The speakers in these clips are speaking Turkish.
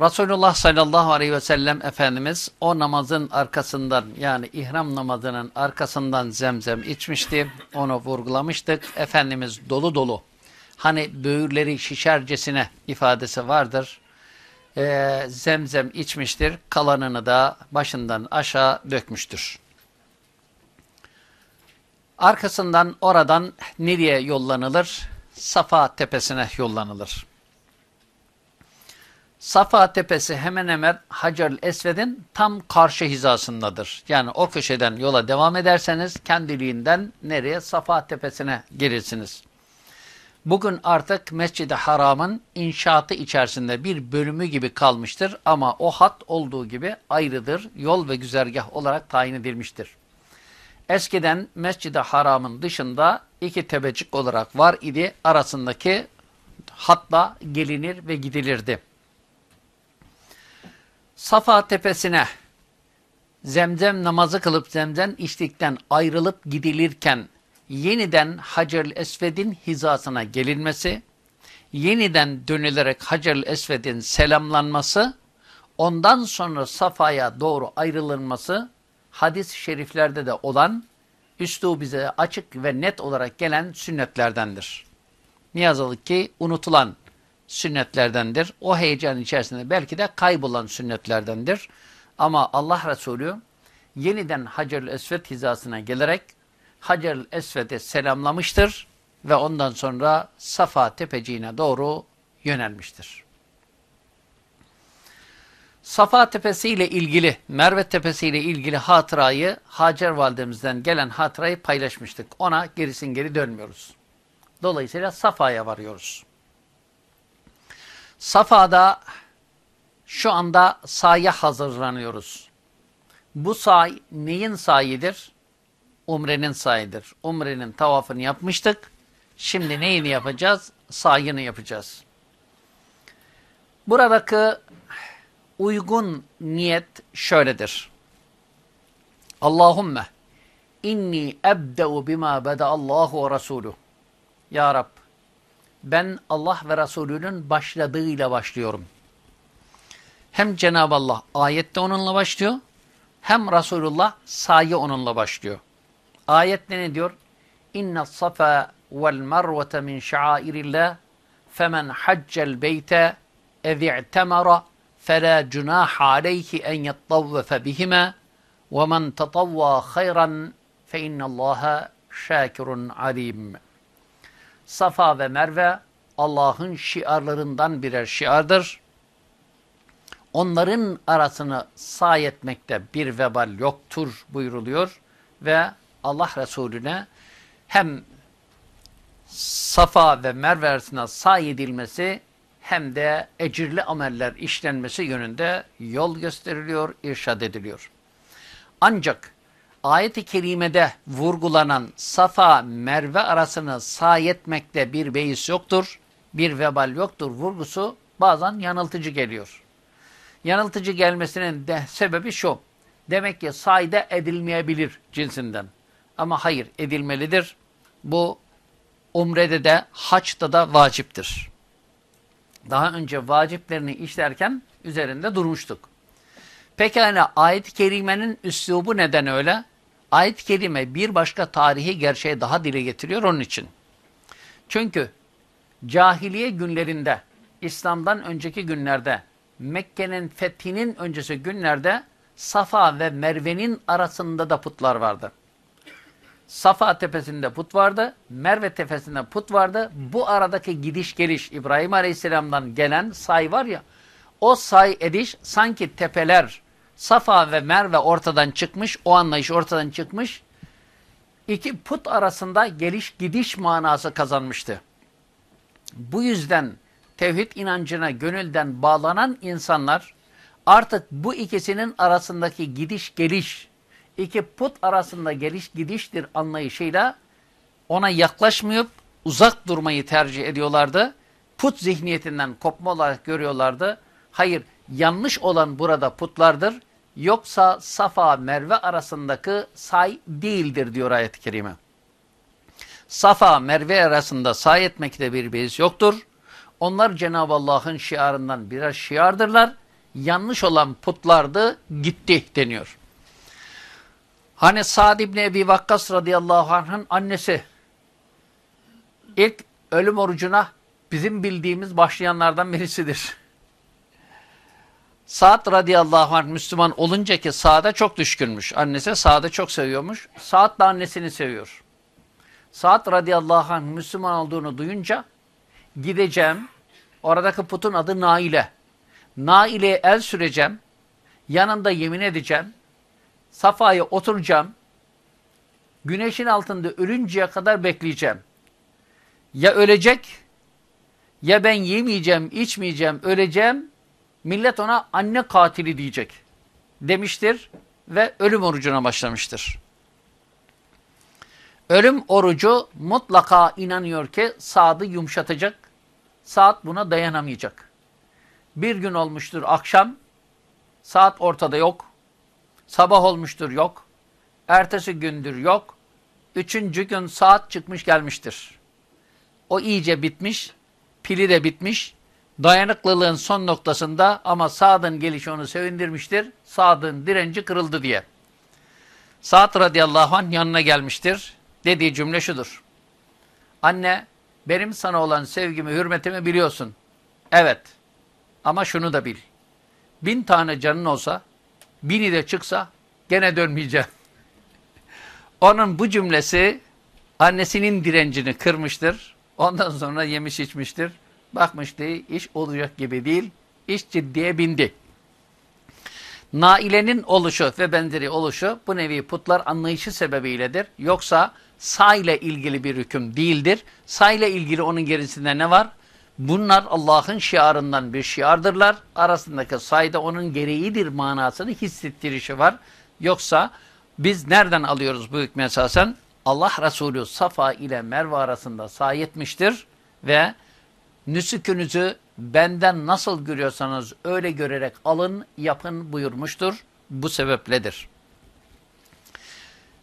Resulullah sallallahu aleyhi ve sellem Efendimiz o namazın arkasından yani ihram namazının arkasından zemzem içmişti. Onu vurgulamıştık. Efendimiz dolu dolu hani böğürleri şişercesine ifadesi vardır. Ee, zemzem içmiştir. Kalanını da başından aşağı dökmüştür. Arkasından oradan nereye yollanılır? Safa tepesine yollanılır. Safa tepesi hemen hemen Hacer-ül Esved'in tam karşı hizasındadır. Yani o köşeden yola devam ederseniz kendiliğinden nereye? Safa tepesine gelirsiniz. Bugün artık Mescid-i Haram'ın inşaatı içerisinde bir bölümü gibi kalmıştır ama o hat olduğu gibi ayrıdır, yol ve güzergah olarak tayin edilmiştir. Eskiden Mescid-i Haram'ın dışında iki tebecik olarak var idi, arasındaki hatla gelinir ve gidilirdi. Safa tepesine zemzem namazı kılıp zemzem içtikten ayrılıp gidilirken yeniden Hacer-ül Esved'in hizasına gelinmesi, yeniden dönülerek Hacer-ül Esved'in selamlanması, ondan sonra Safa'ya doğru ayrılınması, hadis-i şeriflerde de olan, üstü bize açık ve net olarak gelen sünnetlerdendir. Ne yazık ki unutulan sünnetlerdendir. O heyecan içerisinde belki de kaybolan sünnetlerdendir. Ama Allah Resulü yeniden Hacer-ül Esved hizasına gelerek Hacer-ül Esved'e selamlamıştır ve ondan sonra Safa tepeciğine doğru yönelmiştir. Safa Tepesi ile ilgili, Merve Tepesi ile ilgili hatırayı Hacer validemizden gelen hatırayı paylaşmıştık. Ona gerisin geri dönmüyoruz. Dolayısıyla Safa'ya varıyoruz. Safa'da şu anda sahaya hazırlanıyoruz. Bu say neyin sahidir? Umrenin sahidir. Umrenin tavafını yapmıştık. Şimdi neyini yapacağız? Sayını yapacağız. Buradaki uygun niyet şöyledir. Allahümme inni ebde'u bima beda'allahu ve Resulü. Ya Rab ben Allah ve Resulünün başladığıyla başlıyorum. Hem Cenab-ı Allah ayette onunla başlıyor, hem Resulullah sayı onunla başlıyor. Ayette ne diyor? İnne safa vel mervete min şairillah femen haccel beyte ev i'temara فَلَا جُنَاحَ عَلَيْهِ اَنْ يَطَّوَّفَ بِهِمَا وَمَنْ تَطَوَّى خَيْرًا فَاِنَّ اللّٰهَ شَاكِرٌ عَلِيمٌ Safa ve Merve Allah'ın şiarlarından birer şiardır. Onların arasını say etmekte bir vebal yoktur buyuruluyor ve Allah Resulüne hem Safa ve Merve arasına say edilmesi hem de ecirli ameller işlenmesi yönünde yol gösteriliyor, irşad ediliyor. Ancak ayet-i kerimede vurgulanan Safa Merve arasını say etmekte bir beis yoktur, bir vebal yoktur vurgusu bazen yanıltıcı geliyor. Yanıltıcı gelmesinin de sebebi şu. Demek ki sayda edilmeyebilir cinsinden. Ama hayır edilmelidir. Bu umrede de haçta da vaciptir daha önce vaciplerini işlerken üzerinde durmuştuk. Pekala ayet-i kerimenin üslubu neden öyle? Ayet-i kerime bir başka tarihi gerçeği daha dile getiriyor onun için. Çünkü cahiliye günlerinde, İslam'dan önceki günlerde, Mekke'nin fethinin öncesi günlerde Safa ve Merve'nin arasında da putlar vardı. Safa tepesinde put vardı. Merve tepesinde put vardı. Bu aradaki gidiş geliş İbrahim Aleyhisselam'dan gelen say var ya o say ediş sanki tepeler Safa ve Merve ortadan çıkmış. O anlayış ortadan çıkmış. İki put arasında geliş gidiş manası kazanmıştı. Bu yüzden tevhid inancına gönülden bağlanan insanlar artık bu ikisinin arasındaki gidiş geliş iki put arasında geliş gidiştir anlayışıyla ona yaklaşmayıp uzak durmayı tercih ediyorlardı. Put zihniyetinden kopma olarak görüyorlardı. Hayır yanlış olan burada putlardır. Yoksa Safa Merve arasındaki say değildir diyor ayet-i kerime. Safa Merve arasında say etmekte bir beis yoktur. Onlar Cenab-ı Allah'ın şiarından birer şiardırlar yanlış olan putlardı, gitti deniyor. Hani Sa'd İbni Ebi Vakkas radıyallahu anh'ın annesi ilk ölüm orucuna bizim bildiğimiz başlayanlardan birisidir. Sa'd radıyallahu anh Müslüman olunca ki Sa'd'a çok düşkünmüş. Annesi Sa'd'ı çok seviyormuş. Sa'd da annesini seviyor. Sa'd radıyallahu anh Müslüman olduğunu duyunca gideceğim. Oradaki putun adı Naile. Naile'ye el süreceğim. Yanında yemin edeceğim. Safa'ya oturacağım. Güneşin altında ölünceye kadar bekleyeceğim. Ya ölecek ya ben yemeyeceğim, içmeyeceğim, öleceğim. Millet ona anne katili diyecek demiştir ve ölüm orucuna başlamıştır. Ölüm orucu mutlaka inanıyor ki Sa'd'ı yumuşatacak. Saat buna dayanamayacak. Bir gün olmuştur akşam, saat ortada yok. Sabah olmuştur yok. Ertesi gündür yok. Üçüncü gün saat çıkmış gelmiştir. O iyice bitmiş, pili de bitmiş. Dayanıklılığın son noktasında ama Sa'd'ın gelişi onu sevindirmiştir. Sa'd'ın direnci kırıldı diye. Sa'd radıyallahu anh yanına gelmiştir. Dediği cümle şudur. Anne, benim sana olan sevgimi, hürmetimi biliyorsun. Evet. Ama şunu da bil. Bin tane canın olsa, bini de çıksa gene dönmeyeceğim. Onun bu cümlesi annesinin direncini kırmıştır. Ondan sonra yemiş içmiştir. Bakmıştı iş olacak gibi değil. İş ciddiye bindi. Nailenin oluşu ve benzeri oluşu bu nevi putlar anlayışı sebebiyledir. Yoksa sa ile ilgili bir hüküm değildir. Sa ile ilgili onun gerisinde ne var? Bunlar Allah'ın şiarından bir şiardırlar. Arasındaki sayda onun gereğidir manasını hissettirişi var. Yoksa biz nereden alıyoruz bu hükmü esasen? Allah Resulü Safa ile Merve arasında sayetmiştir ve nüsükünüzü benden nasıl görüyorsanız öyle görerek alın, yapın buyurmuştur. Bu sebepledir.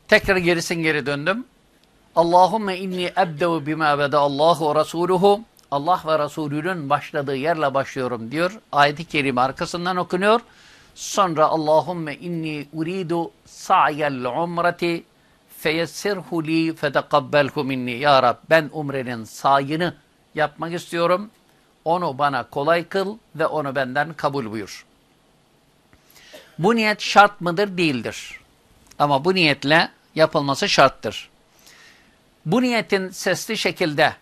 Tekrar gerisin geri döndüm. Allahümme inni ebdevu bima beda Allahu Resuluhu Allah ve Resulü'nün başladığı yerle başlıyorum diyor. Ayet-i kerime arkasından okunuyor. Sonra Allahümme inni uridu sa'yel umreti feyessirhu li fetekabbelhu minni. Ya Rab ben umrenin sayını yapmak istiyorum. Onu bana kolay kıl ve onu benden kabul buyur. Bu niyet şart mıdır? Değildir. Ama bu niyetle yapılması şarttır. Bu niyetin sesli şekilde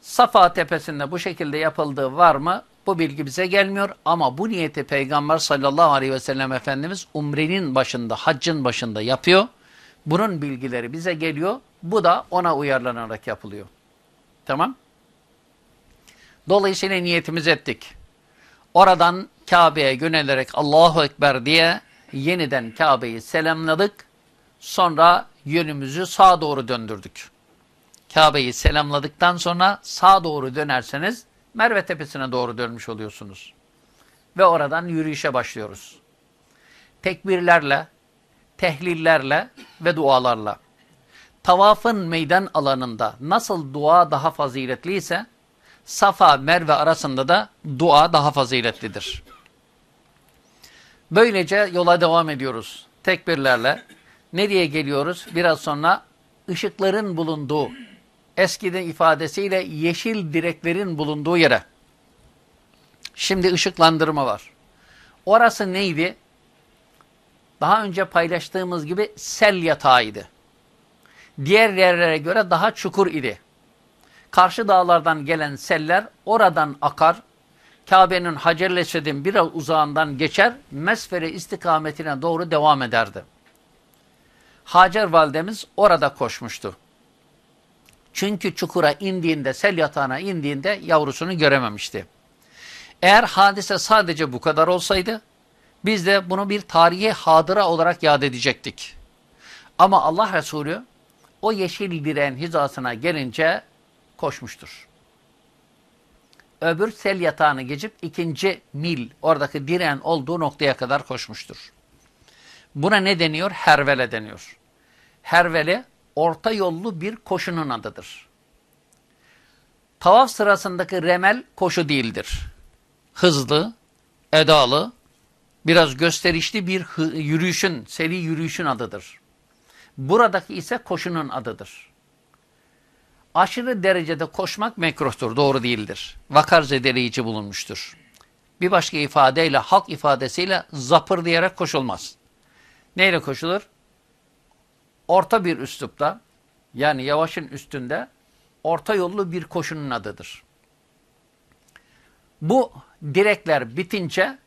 Safa tepesinde bu şekilde yapıldığı var mı? Bu bilgi bize gelmiyor ama bu niyeti Peygamber sallallahu aleyhi ve sellem Efendimiz umrenin başında, haccın başında yapıyor. Bunun bilgileri bize geliyor. Bu da ona uyarlanarak yapılıyor. Tamam. Dolayısıyla niyetimiz ettik. Oradan Kabe'ye yönelerek Allahu Ekber diye yeniden Kabe'yi selamladık. Sonra yönümüzü sağa doğru döndürdük. Kabe'yi selamladıktan sonra sağa doğru dönerseniz Merve Tepesi'ne doğru dönmüş oluyorsunuz. Ve oradan yürüyüşe başlıyoruz. Tekbirlerle, tehlillerle ve dualarla. Tavafın meydan alanında nasıl dua daha faziletliyse, Safa, Merve arasında da dua daha faziletlidir. Böylece yola devam ediyoruz. Tekbirlerle. Nereye geliyoruz? Biraz sonra ışıkların bulunduğu, eskiden ifadesiyle yeşil direklerin bulunduğu yere. Şimdi ışıklandırma var. Orası neydi? Daha önce paylaştığımız gibi sel yatağıydı. Diğer yerlere göre daha çukur idi. Karşı dağlardan gelen seller oradan akar, Kabe'nin Hacer-i Esved'in biraz uzağından geçer, Mesfere istikametine doğru devam ederdi. Hacer validemiz orada koşmuştu. Çünkü çukura indiğinde, sel yatağına indiğinde yavrusunu görememişti. Eğer hadise sadece bu kadar olsaydı, biz de bunu bir tarihi hadıra olarak yad edecektik. Ama Allah Resulü o yeşil direğin hizasına gelince koşmuştur. Öbür sel yatağını geçip ikinci mil oradaki direğin olduğu noktaya kadar koşmuştur. Buna ne deniyor? Hervele deniyor. Hervele orta yollu bir koşunun adıdır. Tavaf sırasındaki remel koşu değildir. Hızlı, edalı, biraz gösterişli bir yürüyüşün, seri yürüyüşün adıdır. Buradaki ise koşunun adıdır. Aşırı derecede koşmak mekruhtur, doğru değildir. Vakar zedeleyici bulunmuştur. Bir başka ifadeyle, halk ifadesiyle zapır diyerek koşulmaz. Neyle koşulur? Orta bir üslupta, yani yavaşın üstünde, orta yollu bir koşunun adıdır. Bu direkler bitince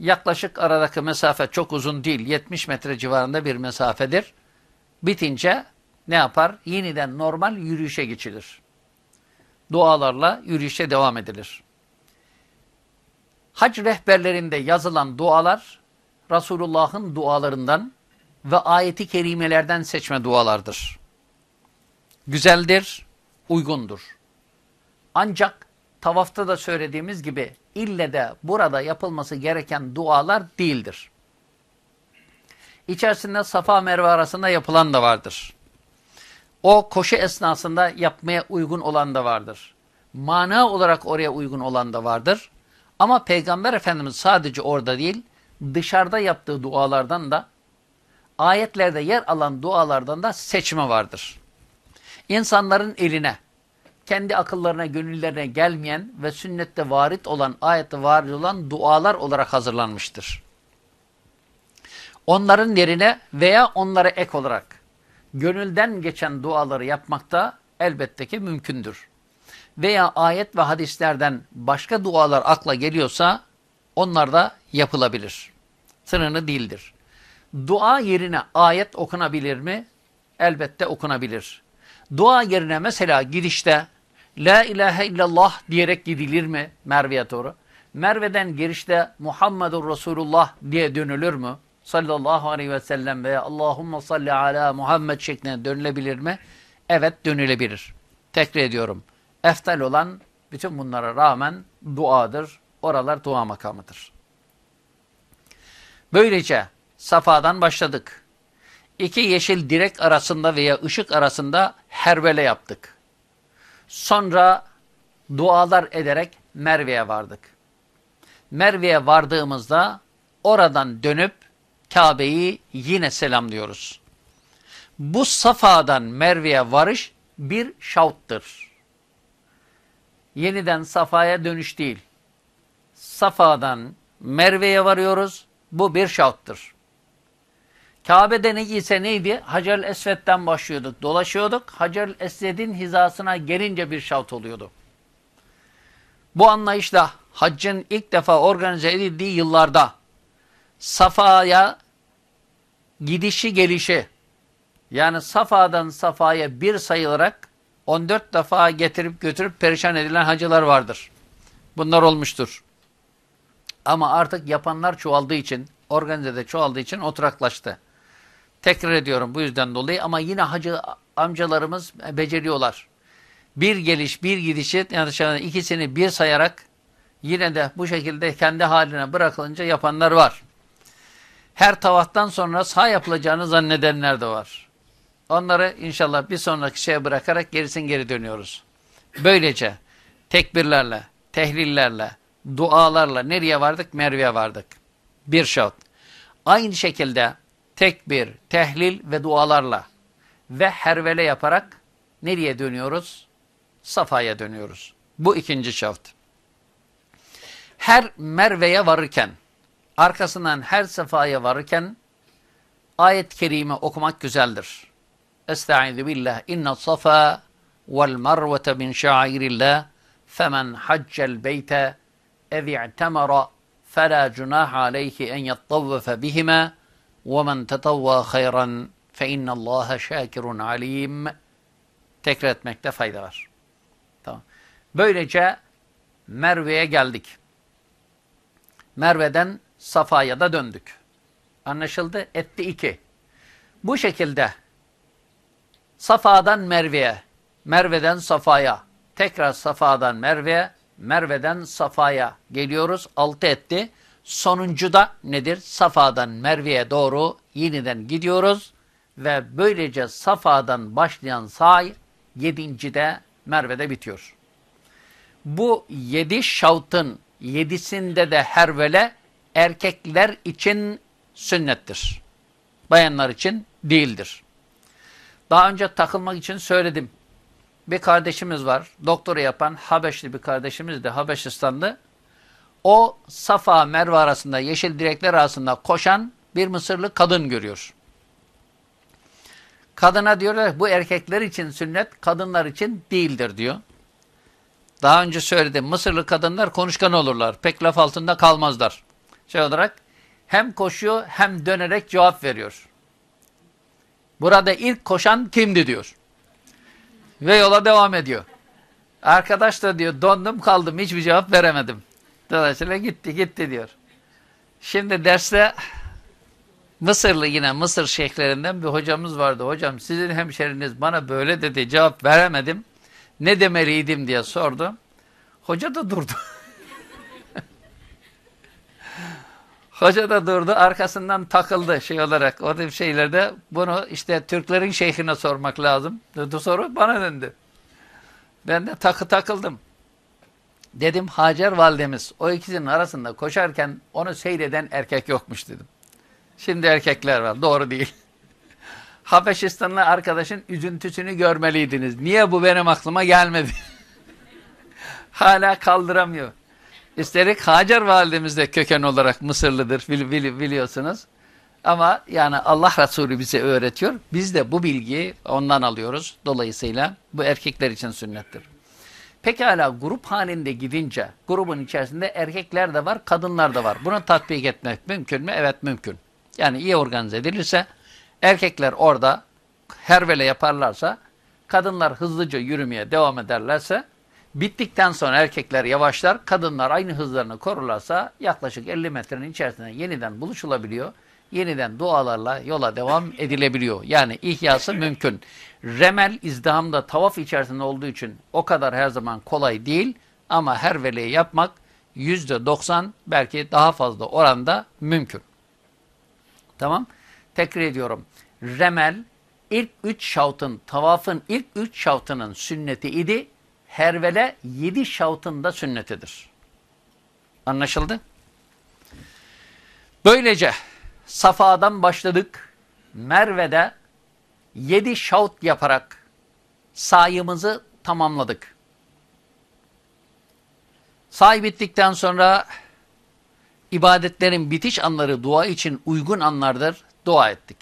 yaklaşık aradaki mesafe çok uzun değil. 70 metre civarında bir mesafedir. Bitince ne yapar? Yeniden normal yürüyüşe geçilir. Dualarla yürüyüşe devam edilir. Hac rehberlerinde yazılan dualar Resulullah'ın dualarından ve ayeti kerimelerden seçme dualardır. Güzeldir, uygundur. Ancak tavafta da söylediğimiz gibi ille de burada yapılması gereken dualar değildir. İçerisinde Safa Merve arasında yapılan da vardır. O koşu esnasında yapmaya uygun olan da vardır. Mana olarak oraya uygun olan da vardır. Ama Peygamber Efendimiz sadece orada değil, dışarıda yaptığı dualardan da, ayetlerde yer alan dualardan da seçme vardır. İnsanların eline, kendi akıllarına, gönüllerine gelmeyen ve sünnette varit olan, ayette varit olan dualar olarak hazırlanmıştır. Onların yerine veya onlara ek olarak gönülden geçen duaları yapmakta elbette ki mümkündür. Veya ayet ve hadislerden başka dualar akla geliyorsa onlar da yapılabilir. Sınırlı değildir. Dua yerine ayet okunabilir mi? Elbette okunabilir. Dua yerine mesela girişte La ilahe illallah diyerek gidilir mi Merve'ye doğru? Merve'den girişte Muhammedur Resulullah diye dönülür mü? Sallallahu aleyhi ve sellem veya Allahümme salli ala Muhammed şeklinde dönülebilir mi? Evet dönülebilir. Tekrar ediyorum. Eftal olan bütün bunlara rağmen duadır. Oralar dua makamıdır. Böylece Safa'dan başladık. İki yeşil direk arasında veya ışık arasında hervele yaptık. Sonra dualar ederek Merve'ye vardık. Merve'ye vardığımızda oradan dönüp Kabe'yi yine selamlıyoruz. Bu Safa'dan Merve'ye varış bir şauttır. Yeniden Safa'ya dönüş değil. Safa'dan Merve'ye varıyoruz. Bu bir şauttur. Kabe'de ne ise neydi? Hacer-ül Esved'den başlıyorduk, dolaşıyorduk. Hacer-ül Esved'in hizasına gelince bir şaut oluyordu. Bu anlayışla haccın ilk defa organize edildiği yıllarda Safa'ya gidişi gelişi yani Safa'dan Safa'ya bir sayılarak 14 defa getirip götürüp perişan edilen hacılar vardır. Bunlar olmuştur. Ama artık yapanlar çoğaldığı için, organizede çoğaldığı için oturaklaştı. Tekrar ediyorum bu yüzden dolayı ama yine hacı amcalarımız beceriyorlar. Bir geliş, bir gidişi yani ikisini bir sayarak yine de bu şekilde kendi haline bırakılınca yapanlar var. Her tavaftan sonra sağ yapılacağını zannedenler de var. Onları inşallah bir sonraki şeye bırakarak gerisin geri dönüyoruz. Böylece tekbirlerle, tehlillerle, dualarla nereye vardık? Merve'ye vardık. Bir şart. Aynı şekilde tekbir, tehlil ve dualarla ve hervele yaparak nereye dönüyoruz? Safa'ya dönüyoruz. Bu ikinci şart. Her Merve'ye varırken, arkasından her sefaya varırken ayet-i kerime okumak güzeldir. Estaizu billah inna safa vel marvete min şairillah femen haccel beyte ev i'temara fela cunah aleyhi en yattavvefe bihime ve men tetavva hayran fe innallaha şakirun alim tekrar etmekte fayda var. Tamam. Böylece Merve'ye geldik. Merve'den Safa'ya da döndük. Anlaşıldı? Etti iki. Bu şekilde Safa'dan Merve'ye, Merve'den Safa'ya, tekrar Safa'dan Merve'ye, Merve'den Safa'ya geliyoruz. Altı etti. Sonuncu da nedir? Safa'dan Merve'ye doğru yeniden gidiyoruz. Ve böylece Safa'dan başlayan say yedinci de Merve'de bitiyor. Bu yedi şautın yedisinde de hervele erkekler için sünnettir. Bayanlar için değildir. Daha önce takılmak için söyledim. Bir kardeşimiz var. Doktora yapan Habeşli bir kardeşimiz de Habeşistanlı. O Safa Merve arasında yeşil direkler arasında koşan bir Mısırlı kadın görüyor. Kadına diyorlar bu erkekler için sünnet, kadınlar için değildir diyor. Daha önce söyledim Mısırlı kadınlar konuşkan olurlar. Pek laf altında kalmazlar. Şey olarak hem koşuyor hem dönerek cevap veriyor. Burada ilk koşan kimdi diyor. Ve yola devam ediyor. Arkadaş da diyor dondum kaldım hiçbir cevap veremedim. Dolayısıyla gitti gitti diyor. Şimdi derste Mısırlı yine Mısır şeyhlerinden bir hocamız vardı. Hocam sizin hemşeriniz bana böyle dedi cevap veremedim. Ne demeliydim diye sordu. Hoca da durdu. Hoca da durdu arkasından takıldı şey olarak. O tip şeylerde bunu işte Türklerin şeyhine sormak lazım. Dedi soru bana döndü. Ben de takı takıldım. Dedim Hacer validemiz o ikisinin arasında koşarken onu seyreden erkek yokmuş dedim. Şimdi erkekler var. Doğru değil. Habeşistanlı arkadaşın üzüntüsünü görmeliydiniz. Niye bu benim aklıma gelmedi? Hala kaldıramıyor. Üstelik Hacer validemiz de köken olarak Mısırlıdır bili, bili, biliyorsunuz. Ama yani Allah Resulü bize öğretiyor. Biz de bu bilgiyi ondan alıyoruz. Dolayısıyla bu erkekler için sünnettir. Pekala grup halinde gidince grubun içerisinde erkekler de var, kadınlar da var. Bunu tatbik etmek mümkün mü? Evet mümkün. Yani iyi organize edilirse erkekler orada hervele yaparlarsa kadınlar hızlıca yürümeye devam ederlerse bittikten sonra erkekler yavaşlar kadınlar aynı hızlarını korurlarsa yaklaşık 50 metrenin içerisinde yeniden buluşulabiliyor. Yeniden dualarla yola devam edilebiliyor. Yani ihyası mümkün. Remel izdihamda tavaf içerisinde olduğu için o kadar her zaman kolay değil ama her veleyi yapmak %90 belki daha fazla oranda mümkün. Tamam. Tekrar ediyorum. Remel ilk üç şavtın, tavafın ilk üç şavtının sünneti idi. Hervele yedi şavtın da sünnetidir. Anlaşıldı? Böylece Safa'dan başladık. Merve'de yedi şavt yaparak sayımızı tamamladık. Say bittikten sonra ibadetlerin bitiş anları dua için uygun anlardır. Dua ettik.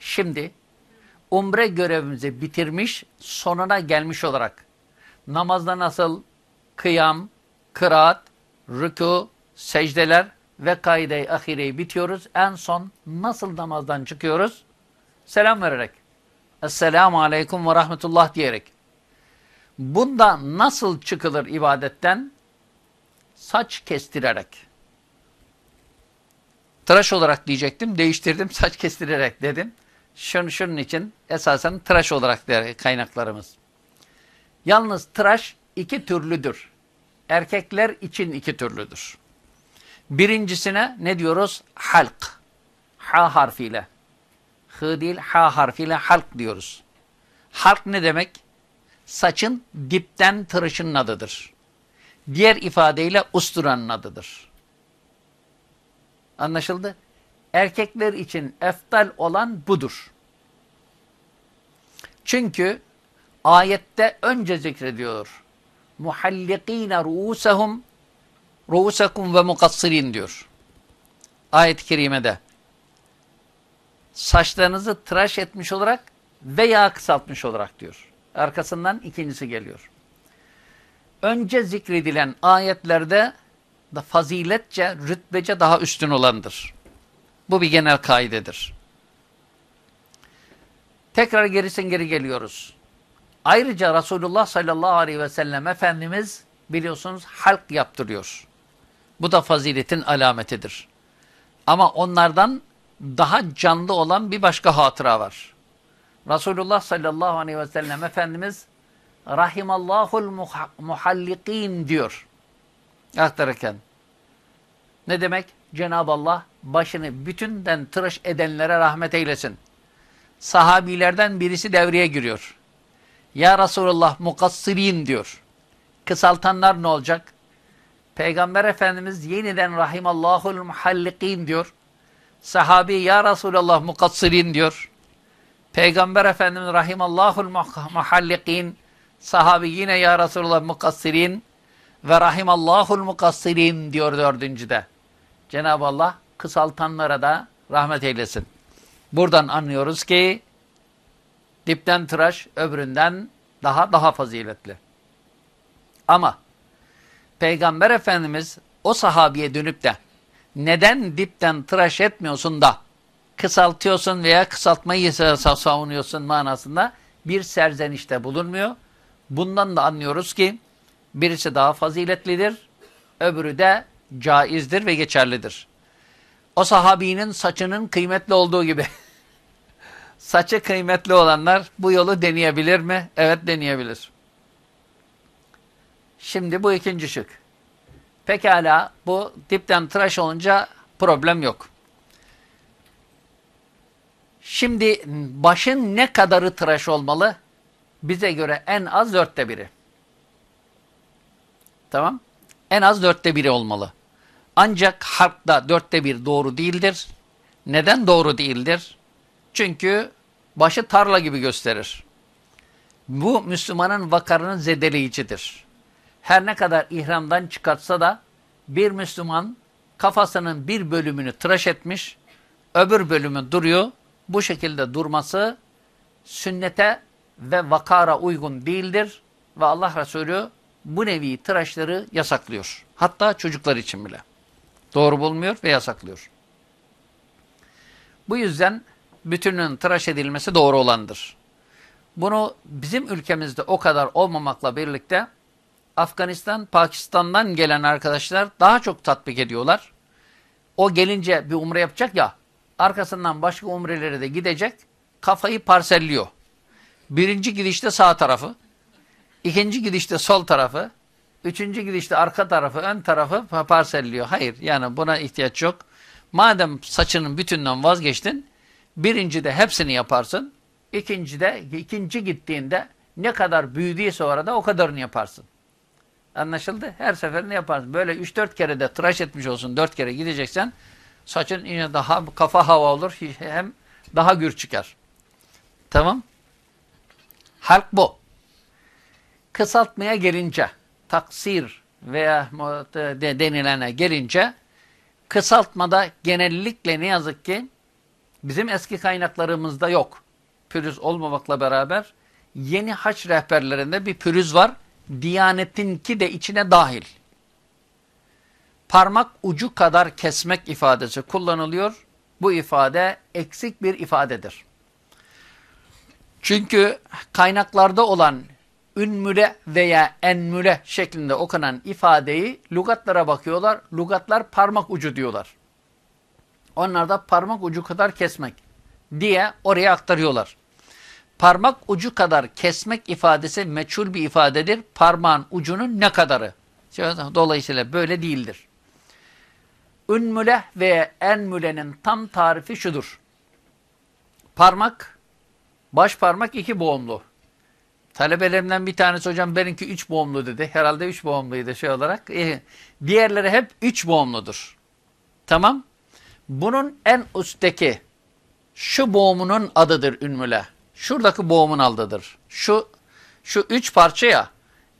Şimdi umre görevimizi bitirmiş, sonuna gelmiş olarak namazda nasıl kıyam, kıraat, rükû, secdeler ve kaide-i ahireyi bitiyoruz. En son nasıl namazdan çıkıyoruz? Selam vererek. Esselamu aleyküm ve rahmetullah diyerek. Bunda nasıl çıkılır ibadetten? saç kestirerek. Tıraş olarak diyecektim, değiştirdim, saç kestirerek dedim. Şunun, şunun için esasen tıraş olarak der kaynaklarımız. Yalnız tıraş iki türlüdür. Erkekler için iki türlüdür. Birincisine ne diyoruz? Halk. Ha harfiyle. Hı değil, ha harfiyle halk diyoruz. Halk ne demek? Saçın dipten tıraşının adıdır. Diğer ifadeyle usturanın adıdır. Anlaşıldı? Erkekler için eftal olan budur. Çünkü ayette önce zikrediyor. Muhallikine ruusahum ruusakum ve mukassirin diyor. Ayet-i kerimede. Saçlarınızı tıraş etmiş olarak veya kısaltmış olarak diyor. Arkasından ikincisi geliyor önce zikredilen ayetlerde da faziletçe, rütbece daha üstün olandır. Bu bir genel kaidedir. Tekrar gerisin geri geliyoruz. Ayrıca Resulullah sallallahu aleyhi ve sellem Efendimiz biliyorsunuz halk yaptırıyor. Bu da faziletin alametidir. Ama onlardan daha canlı olan bir başka hatıra var. Resulullah sallallahu aleyhi ve sellem Efendimiz Rahimallahul muhallikin diyor. Aktarırken. Ne demek? Cenab-ı Allah başını bütünden tıraş edenlere rahmet eylesin. Sahabilerden birisi devreye giriyor. Ya Resulullah mukassirin diyor. Kısaltanlar ne olacak? Peygamber Efendimiz yeniden rahimallahul muhallikin diyor. Sahabi ya Resulallah mukassirin diyor. Peygamber Efendimiz rahimallahul muhallikin. Sahabi yine ya Resulallah mukassirin. Ve rahimallahul mukassirin diyor dördüncüde. Cenab-ı Allah kısaltanlara da rahmet eylesin. Buradan anlıyoruz ki dipten tıraş öbüründen daha daha faziletli. Ama Peygamber Efendimiz o sahabiye dönüp de neden dipten tıraş etmiyorsun da kısaltıyorsun veya kısaltmayı savunuyorsun manasında bir serzenişte bulunmuyor. Bundan da anlıyoruz ki birisi daha faziletlidir, öbürü de caizdir ve geçerlidir. O sahabinin saçının kıymetli olduğu gibi. Saçı kıymetli olanlar bu yolu deneyebilir mi? Evet deneyebilir. Şimdi bu ikinci şık. Pekala bu dipten tıraş olunca problem yok. Şimdi başın ne kadarı tıraş olmalı? Bize göre en az dörtte biri. Tamam. En az dörtte biri olmalı. Ancak harpta dörtte bir doğru değildir. Neden doğru değildir? Çünkü başı tarla gibi gösterir. Bu Müslümanın vakarını zedeleyicidir. Her ne kadar ihramdan çıkartsa da bir Müslüman kafasının bir bölümünü tıraş etmiş, öbür bölümü duruyor. Bu şekilde durması sünnete ve vakara uygun değildir ve Allah Resulü bu nevi tıraşları yasaklıyor. Hatta çocuklar için bile. Doğru bulmuyor ve yasaklıyor. Bu yüzden bütünün tıraş edilmesi doğru olandır. Bunu bizim ülkemizde o kadar olmamakla birlikte Afganistan, Pakistan'dan gelen arkadaşlar daha çok tatbik ediyorlar. O gelince bir umre yapacak ya, arkasından başka umrelere de gidecek, kafayı parselliyor. Birinci gidişte sağ tarafı, ikinci gidişte sol tarafı, üçüncü gidişte arka tarafı, ön tarafı parselliyor. Hayır, yani buna ihtiyaç yok. Madem saçının bütünden vazgeçtin, birinci de hepsini yaparsın, ikinci de, ikinci gittiğinde ne kadar büyüdüyse orada o kadarını yaparsın. Anlaşıldı? Her seferinde yaparsın. Böyle 3-4 kere de tıraş etmiş olsun 4 kere gideceksen saçın yine daha kafa hava olur hem daha gür çıkar. Tamam? Halk bu. Kısaltmaya gelince taksir veya denilene gelince kısaltmada genellikle ne yazık ki bizim eski kaynaklarımızda yok. Pürüz olmamakla beraber yeni haç rehberlerinde bir pürüz var. Diyanetinki de içine dahil. Parmak ucu kadar kesmek ifadesi kullanılıyor. Bu ifade eksik bir ifadedir. Çünkü kaynaklarda olan ünmüle veya enmüle şeklinde okunan ifadeyi lugatlara bakıyorlar. Lugatlar parmak ucu diyorlar. Onlar da parmak ucu kadar kesmek diye oraya aktarıyorlar. Parmak ucu kadar kesmek ifadesi meçhul bir ifadedir. Parmağın ucunun ne kadarı? Dolayısıyla böyle değildir. Ünmüle ve enmülenin tam tarifi şudur. Parmak, baş parmak iki boğumlu. Talebelerimden bir tanesi hocam benimki üç boğumlu dedi. Herhalde üç boğumluydu şey olarak. E, diğerleri hep üç boğumludur. Tamam. Bunun en üstteki şu boğumunun adıdır ünmüle. Şuradaki boğumun adıdır. Şu, şu üç parça ya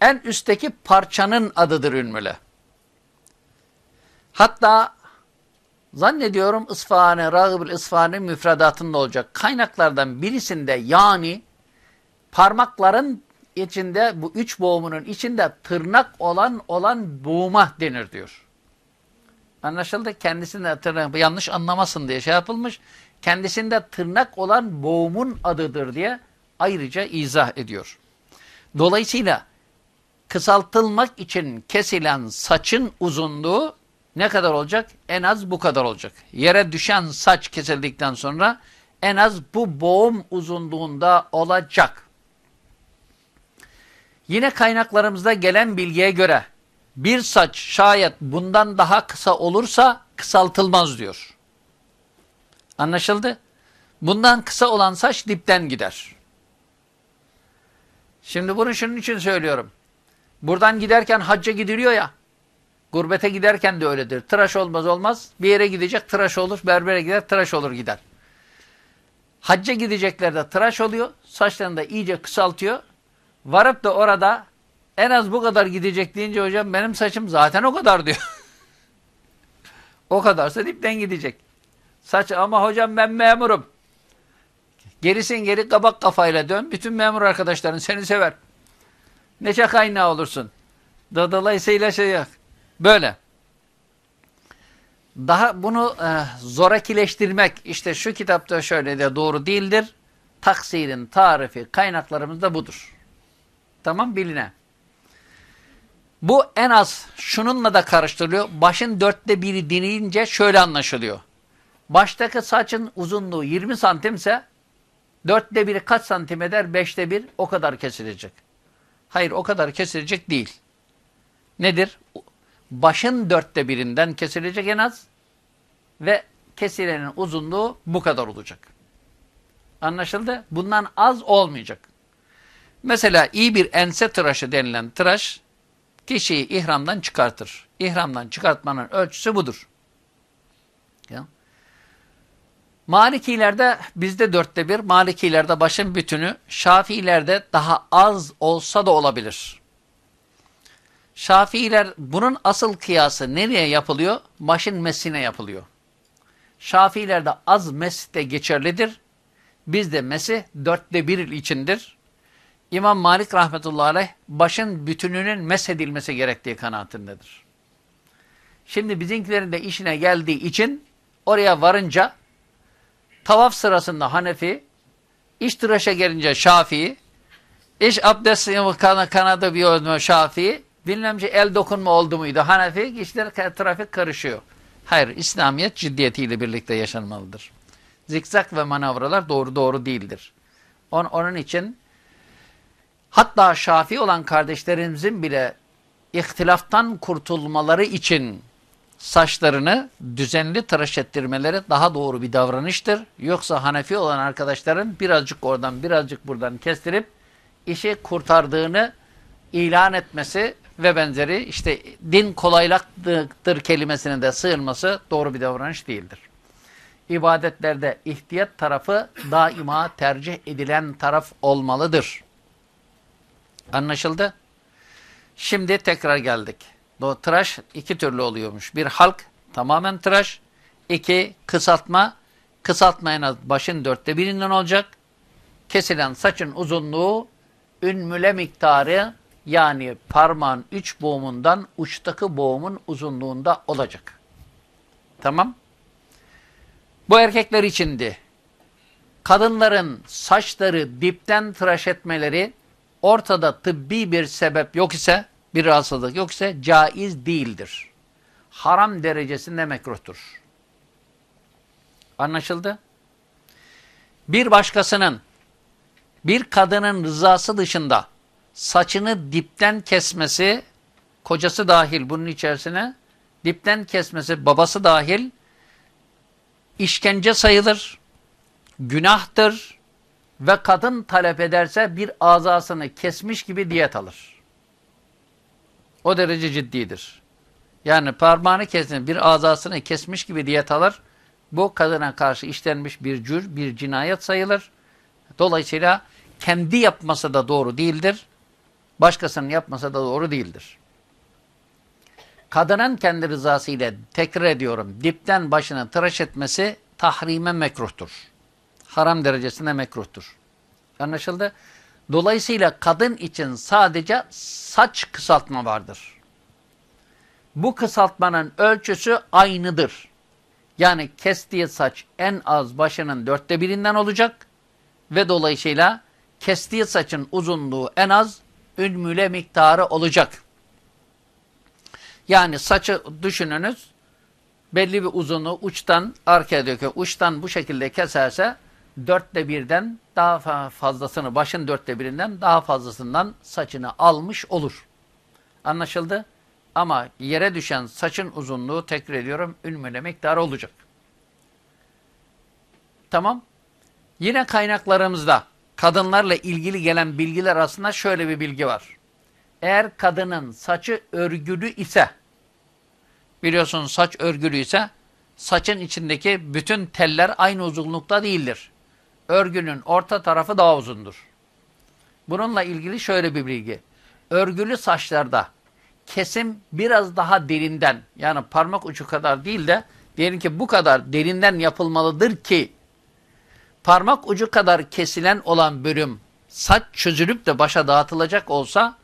en üstteki parçanın adıdır ünmüle. Hatta zannediyorum İsfahane, Ragıbül İsfahane müfredatında olacak. Kaynaklardan birisinde yani parmakların içinde bu üç boğumunun içinde tırnak olan olan boğuma denir diyor. Anlaşıldı. Kendisinde tırnak yanlış anlamasın diye şey yapılmış. Kendisinde tırnak olan boğumun adıdır diye ayrıca izah ediyor. Dolayısıyla kısaltılmak için kesilen saçın uzunluğu ne kadar olacak? En az bu kadar olacak. Yere düşen saç kesildikten sonra en az bu boğum uzunluğunda olacak. Yine kaynaklarımızda gelen bilgiye göre bir saç şayet bundan daha kısa olursa kısaltılmaz diyor. Anlaşıldı? Bundan kısa olan saç dipten gider. Şimdi bunu şunun için söylüyorum. Buradan giderken hacca gidiliyor ya. Gurbete giderken de öyledir. Tıraş olmaz olmaz. Bir yere gidecek tıraş olur. Berbere gider tıraş olur gider. Hacca gideceklerde tıraş oluyor. Saçlarını da iyice kısaltıyor. Varıp da orada en az bu kadar gidecek deyince hocam benim saçım zaten o kadar diyor. o kadarsa dipten gidecek. Saç ama hocam ben memurum. Gerisin geri kabak kafayla dön. Bütün memur arkadaşların seni sever. Neşe kaynağı olursun. Dolayısıyla şey yok. Böyle. Daha bunu e, zorakileştirmek işte şu kitapta şöyle de doğru değildir. Taksirin tarifi kaynaklarımızda budur. Tamam biline. Bu en az şununla da karıştırılıyor. Başın dörtte biri denilince şöyle anlaşılıyor. Baştaki saçın uzunluğu 20 santimse dörtte biri kaç santim eder? Beşte bir o kadar kesilecek. Hayır o kadar kesilecek değil. Nedir? Başın dörtte birinden kesilecek en az ve kesilenin uzunluğu bu kadar olacak. Anlaşıldı? Bundan az olmayacak. Mesela iyi bir ense tıraşı denilen tıraş kişiyi ihramdan çıkartır. İhramdan çıkartmanın ölçüsü budur. Ya. Malikilerde bizde dörtte bir, Malikilerde başın bütünü, Şafiilerde daha az olsa da olabilir. Şafiiler bunun asıl kıyası nereye yapılıyor? Başın mesine yapılıyor. Şafiilerde az mes de geçerlidir. Bizde mesi dörtte bir içindir. İmam Malik rahmetullahi aleyh başın bütününün meshedilmesi gerektiği kanaatindedir. Şimdi bizimkilerin de işine geldiği için oraya varınca tavaf sırasında Hanefi, iş tıraşa gelince Şafii, iş abdest kana, kanadı bir olma Şafii, bilmemce el dokunma oldu muydu Hanefi, işler trafik karışıyor. Hayır, İslamiyet ciddiyetiyle birlikte yaşanmalıdır. Zikzak ve manavralar doğru doğru değildir. On, onun için hatta şafi olan kardeşlerimizin bile ihtilaftan kurtulmaları için saçlarını düzenli tıraş ettirmeleri daha doğru bir davranıştır. Yoksa Hanefi olan arkadaşların birazcık oradan birazcık buradan kestirip işi kurtardığını ilan etmesi ve benzeri işte din kolaylıktır kelimesine de sığınması doğru bir davranış değildir. İbadetlerde ihtiyat tarafı daima tercih edilen taraf olmalıdır. Anlaşıldı? Şimdi tekrar geldik. O tıraş iki türlü oluyormuş. Bir halk tamamen tıraş. İki kısaltma. Kısaltma en az başın dörtte birinden olacak. Kesilen saçın uzunluğu ünmüle miktarı yani parmağın üç boğumundan uçtaki boğumun uzunluğunda olacak. Tamam. Bu erkekler içindi. Kadınların saçları dipten tıraş etmeleri ortada tıbbi bir sebep yok ise bir rahatsızlık yok ise caiz değildir. Haram derecesinde mekruhtur. Anlaşıldı? Bir başkasının bir kadının rızası dışında saçını dipten kesmesi, kocası dahil bunun içerisine, dipten kesmesi babası dahil işkence sayılır, günahtır ve kadın talep ederse bir azasını kesmiş gibi diyet alır. O derece ciddidir. Yani parmağını kesin, bir azasını kesmiş gibi diyet alır. Bu kadına karşı işlenmiş bir cür, bir cinayet sayılır. Dolayısıyla kendi yapması da doğru değildir. Başkasının yapması da doğru değildir. Kadının kendi rızası ile tekrar ediyorum dipten başını tıraş etmesi tahrime mekruhtur. Haram derecesinde mekruhtur. Anlaşıldı? Dolayısıyla kadın için sadece saç kısaltma vardır. Bu kısaltmanın ölçüsü aynıdır. Yani kestiği saç en az başının dörtte birinden olacak ve dolayısıyla kestiği saçın uzunluğu en az ünmüle miktarı olacak. Yani saçı düşününüz belli bir uzunluğu uçtan arkaya döküyor. Uçtan bu şekilde keserse dörtte birden daha fazlasını, başın dörtte birinden daha fazlasından saçını almış olur. Anlaşıldı? Ama yere düşen saçın uzunluğu tekrar ediyorum ünmüle miktarı olacak. Tamam. Yine kaynaklarımızda kadınlarla ilgili gelen bilgiler arasında şöyle bir bilgi var. Eğer kadının saçı örgülü ise Biliyorsun saç örgülüyse saçın içindeki bütün teller aynı uzunlukta değildir. Örgünün orta tarafı daha uzundur. Bununla ilgili şöyle bir bilgi. Örgülü saçlarda kesim biraz daha derinden yani parmak ucu kadar değil de diyelim ki bu kadar derinden yapılmalıdır ki parmak ucu kadar kesilen olan bölüm saç çözülüp de başa dağıtılacak olsa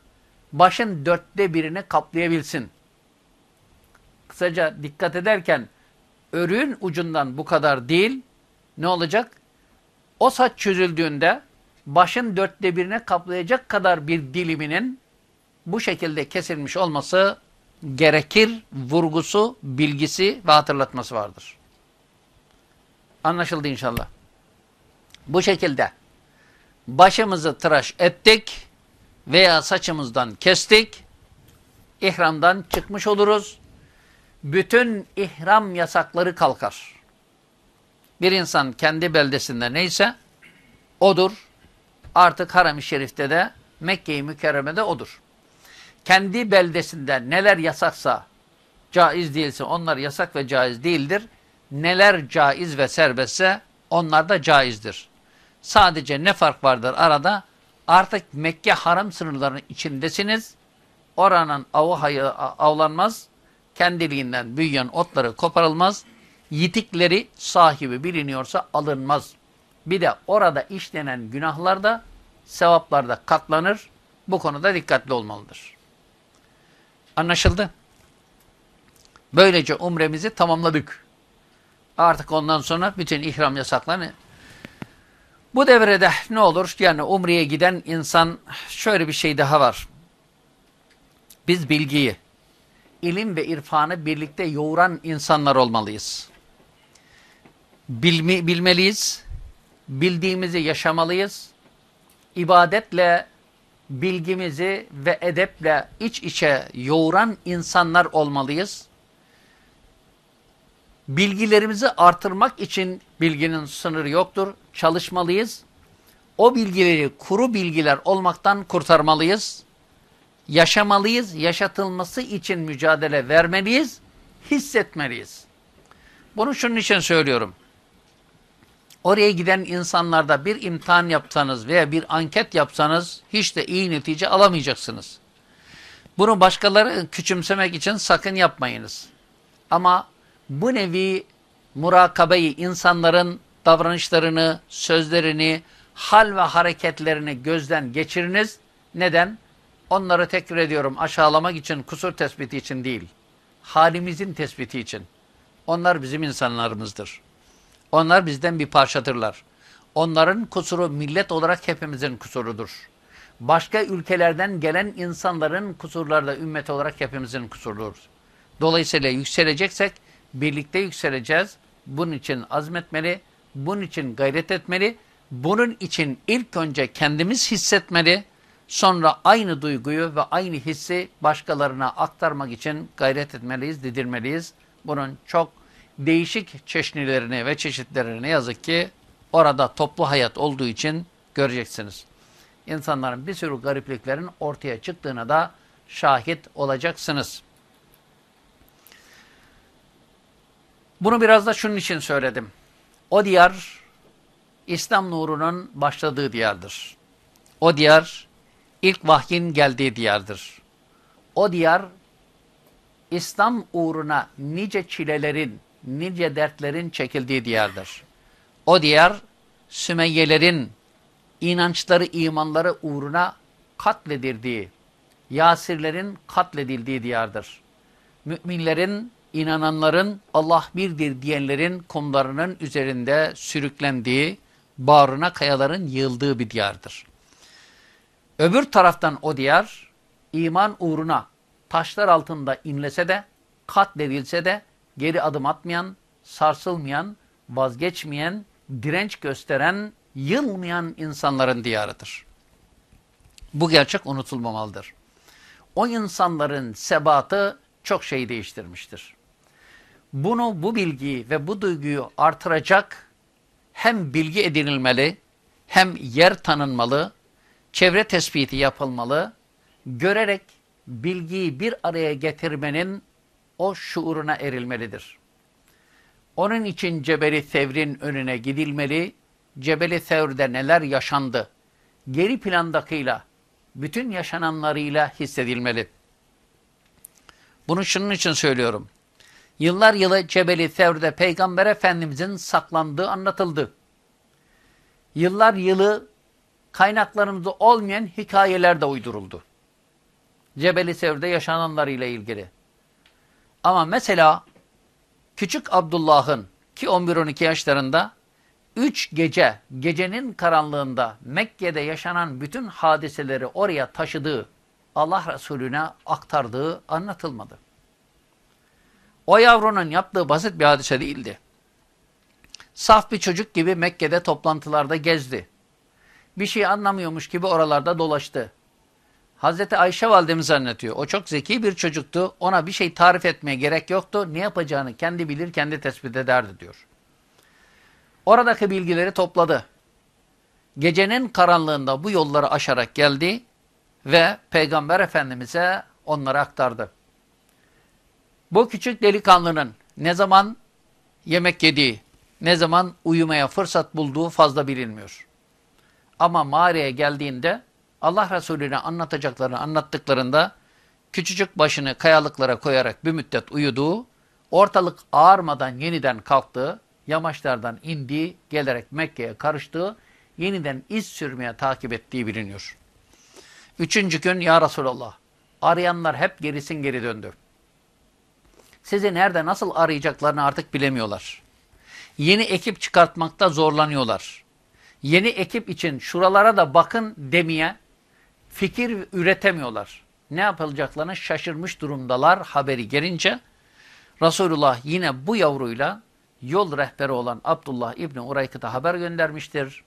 başın dörtte birini kaplayabilsin. Kısaca dikkat ederken örüğün ucundan bu kadar değil ne olacak? O saç çözüldüğünde başın dörtte birine kaplayacak kadar bir diliminin bu şekilde kesilmiş olması gerekir vurgusu, bilgisi ve hatırlatması vardır. Anlaşıldı inşallah. Bu şekilde başımızı tıraş ettik veya saçımızdan kestik, ihramdan çıkmış oluruz. Bütün ihram yasakları kalkar. Bir insan kendi beldesinde neyse odur. Artık Haram-ı Şerif'te de Mekke-i Mükerreme'de odur. Kendi beldesinde neler yasaksa, caiz değilse onlar yasak ve caiz değildir. Neler caiz ve serbestse onlar da caizdir. Sadece ne fark vardır arada? Artık Mekke haram sınırlarının içindesiniz. Oranın avı hayı avlanmaz. Kendiliğinden büyüyen otları koparılmaz. Yitikleri sahibi biliniyorsa alınmaz. Bir de orada işlenen günahlar da sevaplarda katlanır. Bu konuda dikkatli olmalıdır. Anlaşıldı? Böylece umremizi tamamladık. Artık ondan sonra bütün ihram yasaklarını bu devrede ne olur? Yani Umre'ye giden insan şöyle bir şey daha var. Biz bilgiyi, ilim ve irfanı birlikte yoğuran insanlar olmalıyız. Bilmi, bilmeliyiz, bildiğimizi yaşamalıyız. İbadetle, bilgimizi ve edeple iç içe yoğuran insanlar olmalıyız. Bilgilerimizi artırmak için bilginin sınırı yoktur. Çalışmalıyız. O bilgileri kuru bilgiler olmaktan kurtarmalıyız. Yaşamalıyız. Yaşatılması için mücadele vermeliyiz. Hissetmeliyiz. Bunu şunun için söylüyorum. Oraya giden insanlarda bir imtihan yapsanız veya bir anket yapsanız hiç de iyi netice alamayacaksınız. Bunu başkaları küçümsemek için sakın yapmayınız. Ama bu nevi murakabeyi insanların davranışlarını, sözlerini, hal ve hareketlerini gözden geçiriniz. Neden? Onları tekrar ediyorum aşağılamak için, kusur tespiti için değil. Halimizin tespiti için. Onlar bizim insanlarımızdır. Onlar bizden bir parçadırlar. Onların kusuru millet olarak hepimizin kusurudur. Başka ülkelerden gelen insanların kusurları da ümmet olarak hepimizin kusurudur. Dolayısıyla yükseleceksek birlikte yükseleceğiz. Bunun için azmetmeli, bunun için gayret etmeli. Bunun için ilk önce kendimiz hissetmeli. Sonra aynı duyguyu ve aynı hissi başkalarına aktarmak için gayret etmeliyiz, didirmeliyiz. Bunun çok değişik çeşnilerini ve çeşitlerini ne yazık ki orada toplu hayat olduğu için göreceksiniz. İnsanların bir sürü garipliklerin ortaya çıktığına da şahit olacaksınız. Bunu biraz da şunun için söyledim. O diyar İslam nurunun başladığı diyardır. O diyar ilk vahyin geldiği diyardır. O diyar İslam uğruna nice çilelerin, nice dertlerin çekildiği diyardır. O diyar Sümeyyelerin inançları, imanları uğruna katledildiği, Yasirlerin katledildiği diyardır. Müminlerin inananların Allah birdir diyenlerin kumlarının üzerinde sürüklendiği, bağrına kayaların yığıldığı bir diyardır. Öbür taraftan o diyar, iman uğruna taşlar altında inlese de, katledilse de, geri adım atmayan, sarsılmayan, vazgeçmeyen, direnç gösteren, yılmayan insanların diyarıdır. Bu gerçek unutulmamalıdır. O insanların sebatı çok şey değiştirmiştir bunu, bu bilgiyi ve bu duyguyu artıracak hem bilgi edinilmeli, hem yer tanınmalı, çevre tespiti yapılmalı, görerek bilgiyi bir araya getirmenin o şuuruna erilmelidir. Onun için Cebeli Sevr'in önüne gidilmeli. Cebeli Sevr'de neler yaşandı? Geri plandakıyla, bütün yaşananlarıyla hissedilmeli. Bunu şunun için söylüyorum. Yıllar yılı Cebeli Sevr'de Peygamber Efendimizin saklandığı anlatıldı. Yıllar yılı kaynaklarımızda olmayan hikayeler de uyduruldu. Cebeli Sevr'de yaşananlarıyla ilgili. Ama mesela Küçük Abdullah'ın ki 11-12 yaşlarında 3 gece, gecenin karanlığında Mekke'de yaşanan bütün hadiseleri oraya taşıdığı, Allah Resulüne aktardığı anlatılmadı. O yavrunun yaptığı basit bir hadise değildi. Saf bir çocuk gibi Mekke'de toplantılarda gezdi. Bir şey anlamıyormuş gibi oralarda dolaştı. Hazreti Ayşe validemiz anlatıyor. O çok zeki bir çocuktu. Ona bir şey tarif etmeye gerek yoktu. Ne yapacağını kendi bilir, kendi tespit ederdi diyor. Oradaki bilgileri topladı. Gecenin karanlığında bu yolları aşarak geldi ve Peygamber Efendimiz'e onları aktardı. Bu küçük delikanlının ne zaman yemek yediği, ne zaman uyumaya fırsat bulduğu fazla bilinmiyor. Ama mağaraya geldiğinde Allah Resulüne anlatacaklarını anlattıklarında küçücük başını kayalıklara koyarak bir müddet uyuduğu, ortalık ağarmadan yeniden kalktığı, yamaçlardan indiği, gelerek Mekke'ye karıştığı, yeniden iz sürmeye takip ettiği biliniyor. Üçüncü gün ya Resulallah, arayanlar hep gerisin geri döndü. Sizi nerede nasıl arayacaklarını artık bilemiyorlar. Yeni ekip çıkartmakta zorlanıyorlar. Yeni ekip için şuralara da bakın demeye fikir üretemiyorlar. Ne yapılacaklarını şaşırmış durumdalar haberi gelince Resulullah yine bu yavruyla yol rehberi olan Abdullah İbni Uraykıt'a haber göndermiştir.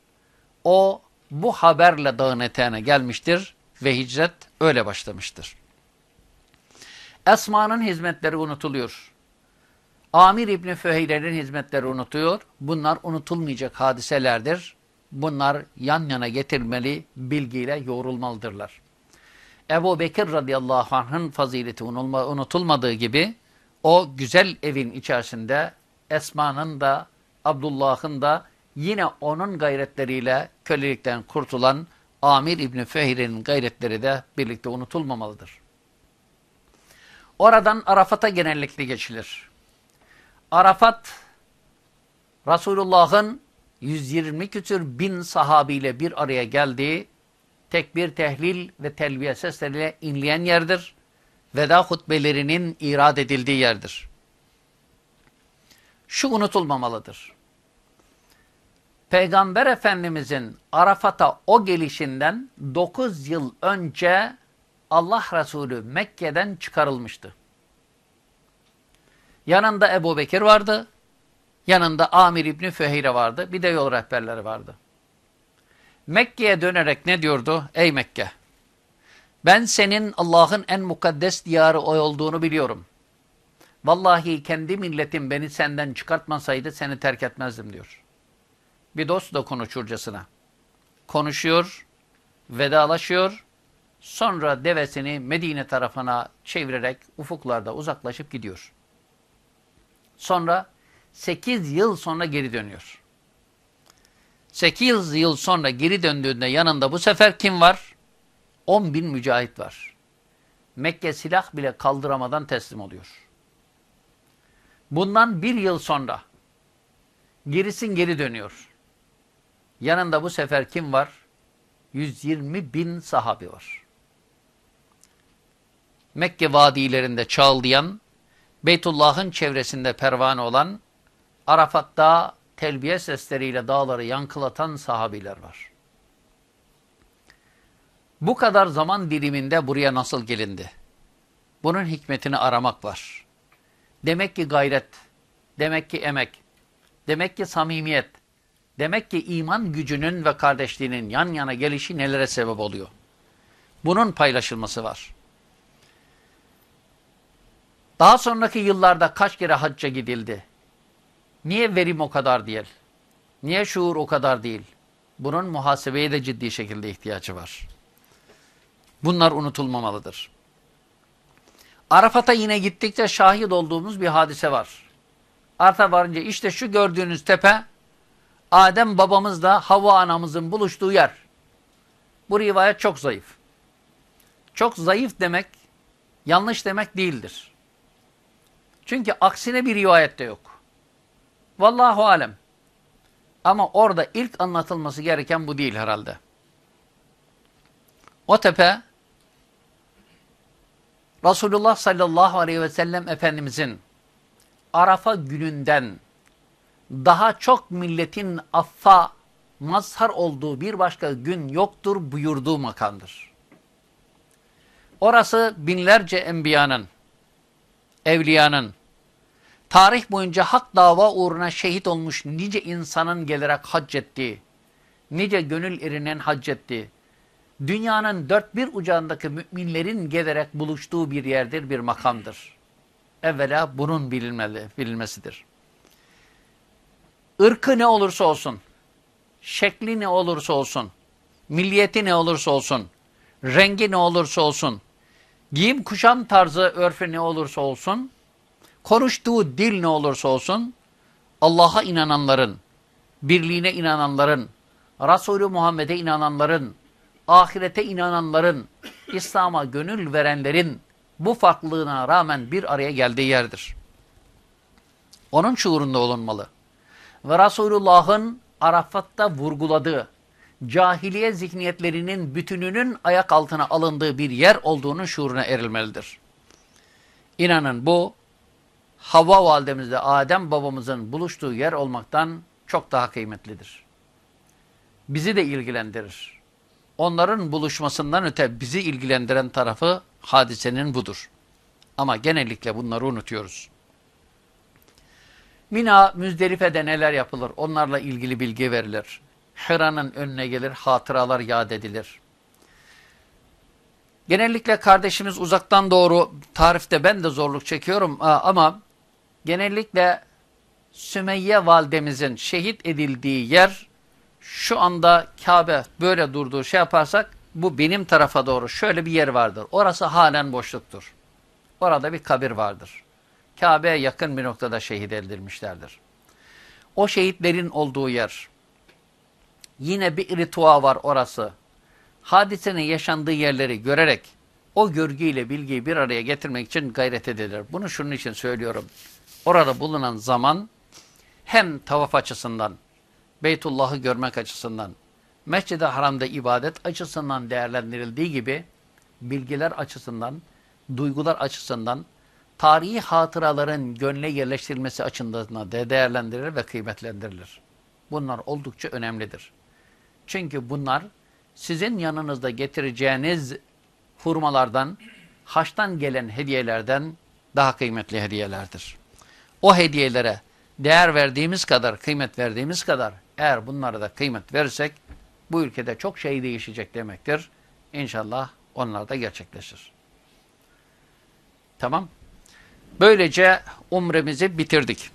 O bu haberle dağın eteğine gelmiştir ve hicret öyle başlamıştır. Esma'nın hizmetleri unutuluyor. Amir İbni Füheyre'nin hizmetleri unutuyor. Bunlar unutulmayacak hadiselerdir bunlar yan yana getirmeli, bilgiyle yoğrulmalıdırlar. Ebu Bekir radıyallahu anh'ın fazileti unutulmadığı gibi o güzel evin içerisinde Esma'nın da Abdullah'ın da yine onun gayretleriyle kölelikten kurtulan Amir İbni Fehir'in gayretleri de birlikte unutulmamalıdır. Oradan Arafat'a genellikle geçilir. Arafat Resulullah'ın 120 küsür bin sahabiyle bir araya geldiği tekbir, tehlil ve telbiye sesleriyle inleyen yerdir. Veda hutbelerinin irad edildiği yerdir. Şu unutulmamalıdır. Peygamber Efendimizin Arafat'a o gelişinden 9 yıl önce Allah Resulü Mekke'den çıkarılmıştı. Yanında Ebu Bekir vardı, Yanında Amir İbni Füheyre vardı. Bir de yol rehberleri vardı. Mekke'ye dönerek ne diyordu? Ey Mekke! Ben senin Allah'ın en mukaddes diyarı olduğunu biliyorum. Vallahi kendi milletim beni senden çıkartmasaydı seni terk etmezdim diyor. Bir dost da konuşurcasına. Konuşuyor, vedalaşıyor, sonra devesini Medine tarafına çevirerek ufuklarda uzaklaşıp gidiyor. Sonra 8 yıl sonra geri dönüyor. 8 yıl sonra geri döndüğünde yanında bu sefer kim var? 10 bin mücahit var. Mekke silah bile kaldıramadan teslim oluyor. Bundan bir yıl sonra gerisin geri dönüyor. Yanında bu sefer kim var? 120 bin sahabi var. Mekke vadilerinde çağlayan, Beytullah'ın çevresinde pervane olan Arafat'ta telbiye sesleriyle dağları yankılatan sahabiler var. Bu kadar zaman diliminde buraya nasıl gelindi? Bunun hikmetini aramak var. Demek ki gayret, demek ki emek, demek ki samimiyet, demek ki iman gücünün ve kardeşliğinin yan yana gelişi nelere sebep oluyor? Bunun paylaşılması var. Daha sonraki yıllarda kaç kere hacca gidildi? Niye verim o kadar değil? Niye şuur o kadar değil? Bunun muhasebeye de ciddi şekilde ihtiyacı var. Bunlar unutulmamalıdır. Arafat'a yine gittikçe şahit olduğumuz bir hadise var. Arta varınca işte şu gördüğünüz tepe Adem babamızla Havva anamızın buluştuğu yer. Bu rivayet çok zayıf. Çok zayıf demek yanlış demek değildir. Çünkü aksine bir rivayet de yok. Vallahu alem. Ama orada ilk anlatılması gereken bu değil herhalde. O tepe Resulullah sallallahu aleyhi ve sellem Efendimizin Arafa gününden daha çok milletin affa mazhar olduğu bir başka gün yoktur buyurduğu makamdır. Orası binlerce enbiyanın, evliyanın, tarih boyunca hak dava uğruna şehit olmuş nice insanın gelerek hac ettiği, nice gönül erinin hac ettiği, dünyanın dört bir ucağındaki müminlerin gelerek buluştuğu bir yerdir, bir makamdır. Evvela bunun bilinmeli, bilinmesidir. Irkı ne olursa olsun, şekli ne olursa olsun, milliyeti ne olursa olsun, rengi ne olursa olsun, giyim kuşam tarzı örfü ne olursa olsun, konuştuğu dil ne olursa olsun, Allah'a inananların, birliğine inananların, Resulü Muhammed'e inananların, ahirete inananların, İslam'a gönül verenlerin bu farklılığına rağmen bir araya geldiği yerdir. Onun şuurunda olunmalı. Ve Resulullah'ın Arafat'ta vurguladığı, cahiliye zihniyetlerinin bütününün ayak altına alındığı bir yer olduğunun şuuruna erilmelidir. İnanın bu, Havva validemizle Adem babamızın buluştuğu yer olmaktan çok daha kıymetlidir. Bizi de ilgilendirir. Onların buluşmasından öte bizi ilgilendiren tarafı hadisenin budur. Ama genellikle bunları unutuyoruz. Mina, Müzdelife'de neler yapılır? Onlarla ilgili bilgi verilir. Hira'nın önüne gelir, hatıralar yad edilir. Genellikle kardeşimiz uzaktan doğru tarifte ben de zorluk çekiyorum ama genellikle Sümeyye validemizin şehit edildiği yer şu anda Kabe böyle durduğu şey yaparsak bu benim tarafa doğru şöyle bir yer vardır. Orası halen boşluktur. Orada bir kabir vardır. Kabe'ye yakın bir noktada şehit edilmişlerdir. O şehitlerin olduğu yer. Yine bir ritual var orası. Hadisenin yaşandığı yerleri görerek o görgüyle bilgiyi bir araya getirmek için gayret edilir. Bunu şunun için söylüyorum. Orada bulunan zaman hem tavaf açısından, Beytullah'ı görmek açısından, Mescid-i Haram'da ibadet açısından değerlendirildiği gibi bilgiler açısından, duygular açısından, tarihi hatıraların gönle yerleştirilmesi açısından da değerlendirilir ve kıymetlendirilir. Bunlar oldukça önemlidir. Çünkü bunlar sizin yanınızda getireceğiniz hurmalardan, haçtan gelen hediyelerden daha kıymetli hediyelerdir. O hediyelere değer verdiğimiz kadar, kıymet verdiğimiz kadar eğer bunlara da kıymet verirsek bu ülkede çok şey değişecek demektir. İnşallah onlar da gerçekleşir. Tamam. Böylece umremizi bitirdik.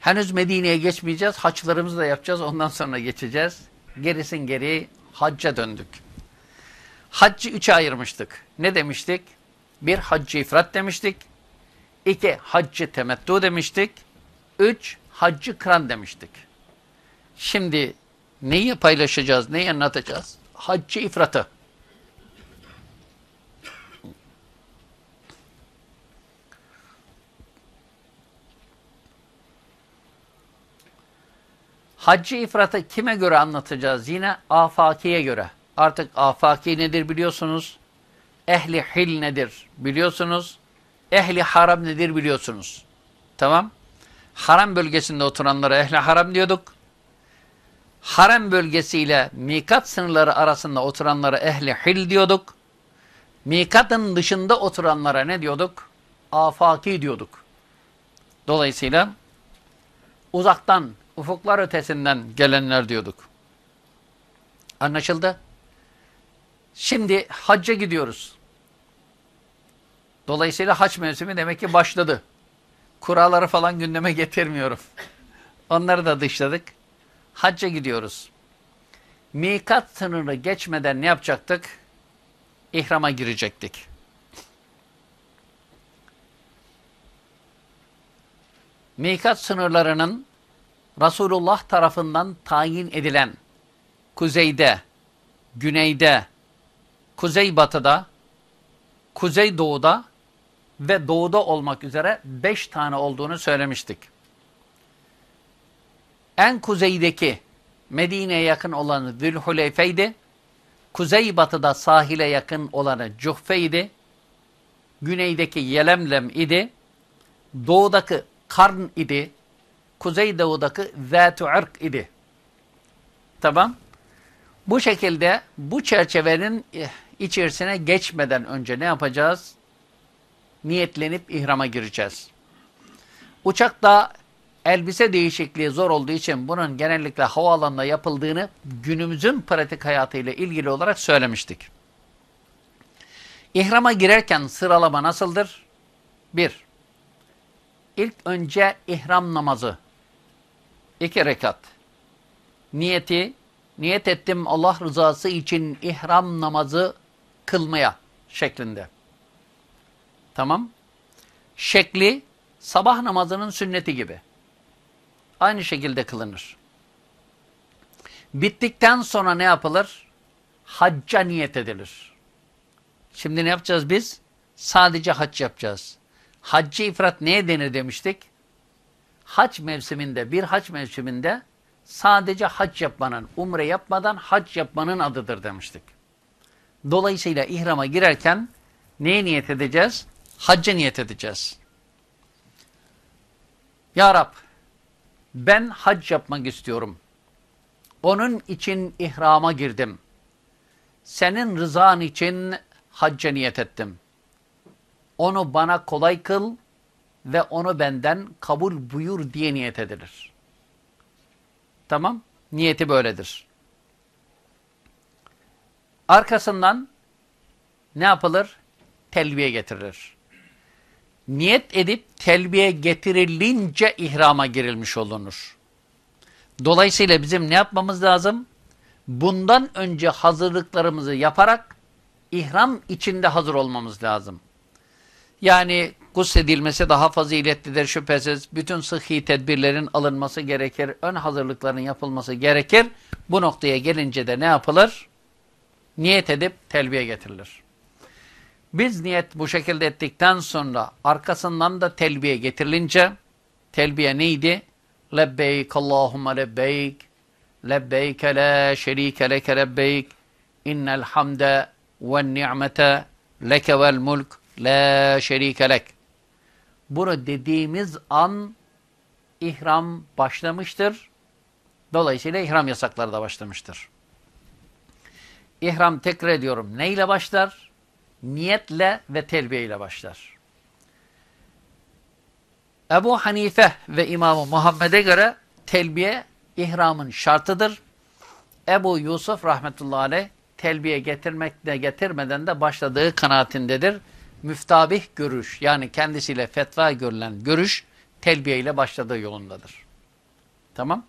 Henüz Medine'ye geçmeyeceğiz. Haçlarımızı da yapacağız. Ondan sonra geçeceğiz. Gerisin geri hacca döndük. Haccı üçe ayırmıştık. Ne demiştik? Bir haccı ifrat demiştik. İki haccı temettu demiştik. Üç haccı kran demiştik. Şimdi neyi paylaşacağız, neyi anlatacağız? Haccı ifratı. Haccı ifratı kime göre anlatacağız? Yine afakiye göre. Artık afaki nedir biliyorsunuz. Ehli hil nedir biliyorsunuz. Ehli haram nedir biliyorsunuz. Tamam. Haram bölgesinde oturanlara ehli haram diyorduk. Haram bölgesiyle mikat sınırları arasında oturanlara ehli hil diyorduk. Mikatın dışında oturanlara ne diyorduk? Afaki diyorduk. Dolayısıyla uzaktan, ufuklar ötesinden gelenler diyorduk. Anlaşıldı? Şimdi hacca gidiyoruz. Dolayısıyla haç mevsimi demek ki başladı. Kuraları falan gündeme getirmiyorum. Onları da dışladık. Hacca gidiyoruz. Mikat sınırı geçmeden ne yapacaktık? İhrama girecektik. Mikat sınırlarının Resulullah tarafından tayin edilen kuzeyde, güneyde, kuzeybatıda, kuzeydoğuda ve doğuda olmak üzere beş tane olduğunu söylemiştik. En kuzeydeki Medine'ye yakın olanı Zülhuleyfe'ydi. Kuzeybatıda sahile yakın olanı Cuhfe'ydi. Güneydeki Yelemlem idi. Doğudaki Karn idi. Kuzeydoğudaki Zat-ı Irk idi. Tamam. Bu şekilde bu çerçevenin eh, içerisine geçmeden önce ne yapacağız? Niyetlenip ihrama gireceğiz. Uçakta elbise değişikliği zor olduğu için bunun genellikle havaalanında yapıldığını günümüzün pratik hayatıyla ilgili olarak söylemiştik. İhrama girerken sıralama nasıldır? Bir, ilk önce ihram namazı. iki rekat. Niyeti, niyet ettim Allah rızası için ihram namazı kılmaya şeklinde. Tamam. Şekli sabah namazının sünneti gibi. Aynı şekilde kılınır. Bittikten sonra ne yapılır? Hacca niyet edilir. Şimdi ne yapacağız biz? Sadece hac yapacağız. Haccı ifrat neye denir demiştik? Hac mevsiminde, bir hac mevsiminde sadece hac yapmanın, umre yapmadan hac yapmanın adıdır demiştik. Dolayısıyla ihrama girerken neye niyet edeceğiz? Hacca niyet edeceğiz. Ya Rab, ben hac yapmak istiyorum. Onun için ihrama girdim. Senin rızan için hacca niyet ettim. Onu bana kolay kıl ve onu benden kabul buyur diye niyet edilir. Tamam? Niyeti böyledir. Arkasından ne yapılır? Telbiye getirilir. Niyet edip telbiye getirilince ihrama girilmiş olunur. Dolayısıyla bizim ne yapmamız lazım? Bundan önce hazırlıklarımızı yaparak ihram içinde hazır olmamız lazım. Yani gusledilmesi daha faziletlidir şüphesiz. Bütün sıhhi tedbirlerin alınması gerekir. Ön hazırlıkların yapılması gerekir. Bu noktaya gelince de ne yapılır? Niyet edip telbiye getirilir. Biz niyet bu şekilde ettikten sonra arkasından da telbiye getirilince telbiye neydi? Lebbeyk Allahümme lebbeyk lebbeyke la şerike leke lebbeyk innel hamde ve ni'mete leke vel mulk la şerike lek. Bunu dediğimiz an ihram başlamıştır. Dolayısıyla ihram yasakları da başlamıştır. İhram tekrar ediyorum. Neyle başlar? Niyetle ve telbiye ile başlar. Ebu Hanife ve İmam Muhammed'e göre telbiye ihramın şartıdır. Ebu Yusuf rahmetullahi aleyh telbiye getirmekle getirmeden de başladığı kanaatindedir. Müftabih görüş yani kendisiyle fetva görülen görüş telbiye ile başladığı yolundadır. Tamam.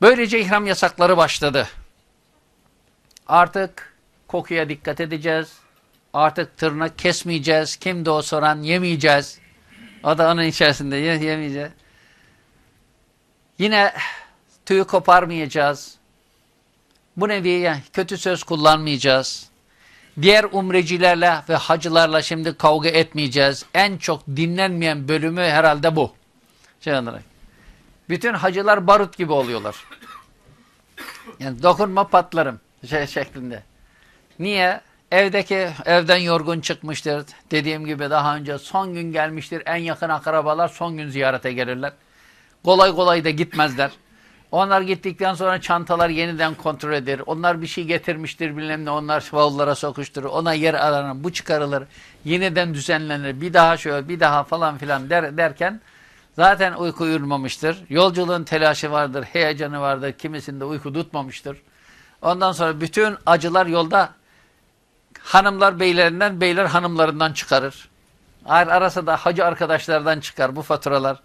Böylece ihram yasakları başladı. Artık kokuya dikkat edeceğiz. Artık tırnak kesmeyeceğiz. Kimde o soran yemeyeceğiz. O da onun içerisinde yemeyeceğiz. Yine tüyü koparmayacağız. Bu nevi yani kötü söz kullanmayacağız. Diğer umrecilerle ve hacılarla şimdi kavga etmeyeceğiz. En çok dinlenmeyen bölümü herhalde bu. Şey olarak. Bütün hacılar barut gibi oluyorlar. Yani dokunma patlarım şey şeklinde. Niye? Evdeki evden yorgun çıkmıştır. Dediğim gibi daha önce son gün gelmiştir. En yakın akrabalar son gün ziyarete gelirler. Kolay kolay da gitmezler. Onlar gittikten sonra çantalar yeniden kontrol edilir. Onlar bir şey getirmiştir bilmem ne. Onlar bavullara sokuşturur. Ona yer aranır. Bu çıkarılır. Yeniden düzenlenir. Bir daha şöyle bir daha falan filan der, derken zaten uyku uyurmamıştır. Yolculuğun telaşı vardır. Heyecanı vardır. Kimisinde uyku tutmamıştır. Ondan sonra bütün acılar yolda hanımlar beylerinden, beyler hanımlarından çıkarır. Arası da hacı arkadaşlardan çıkar bu faturalar.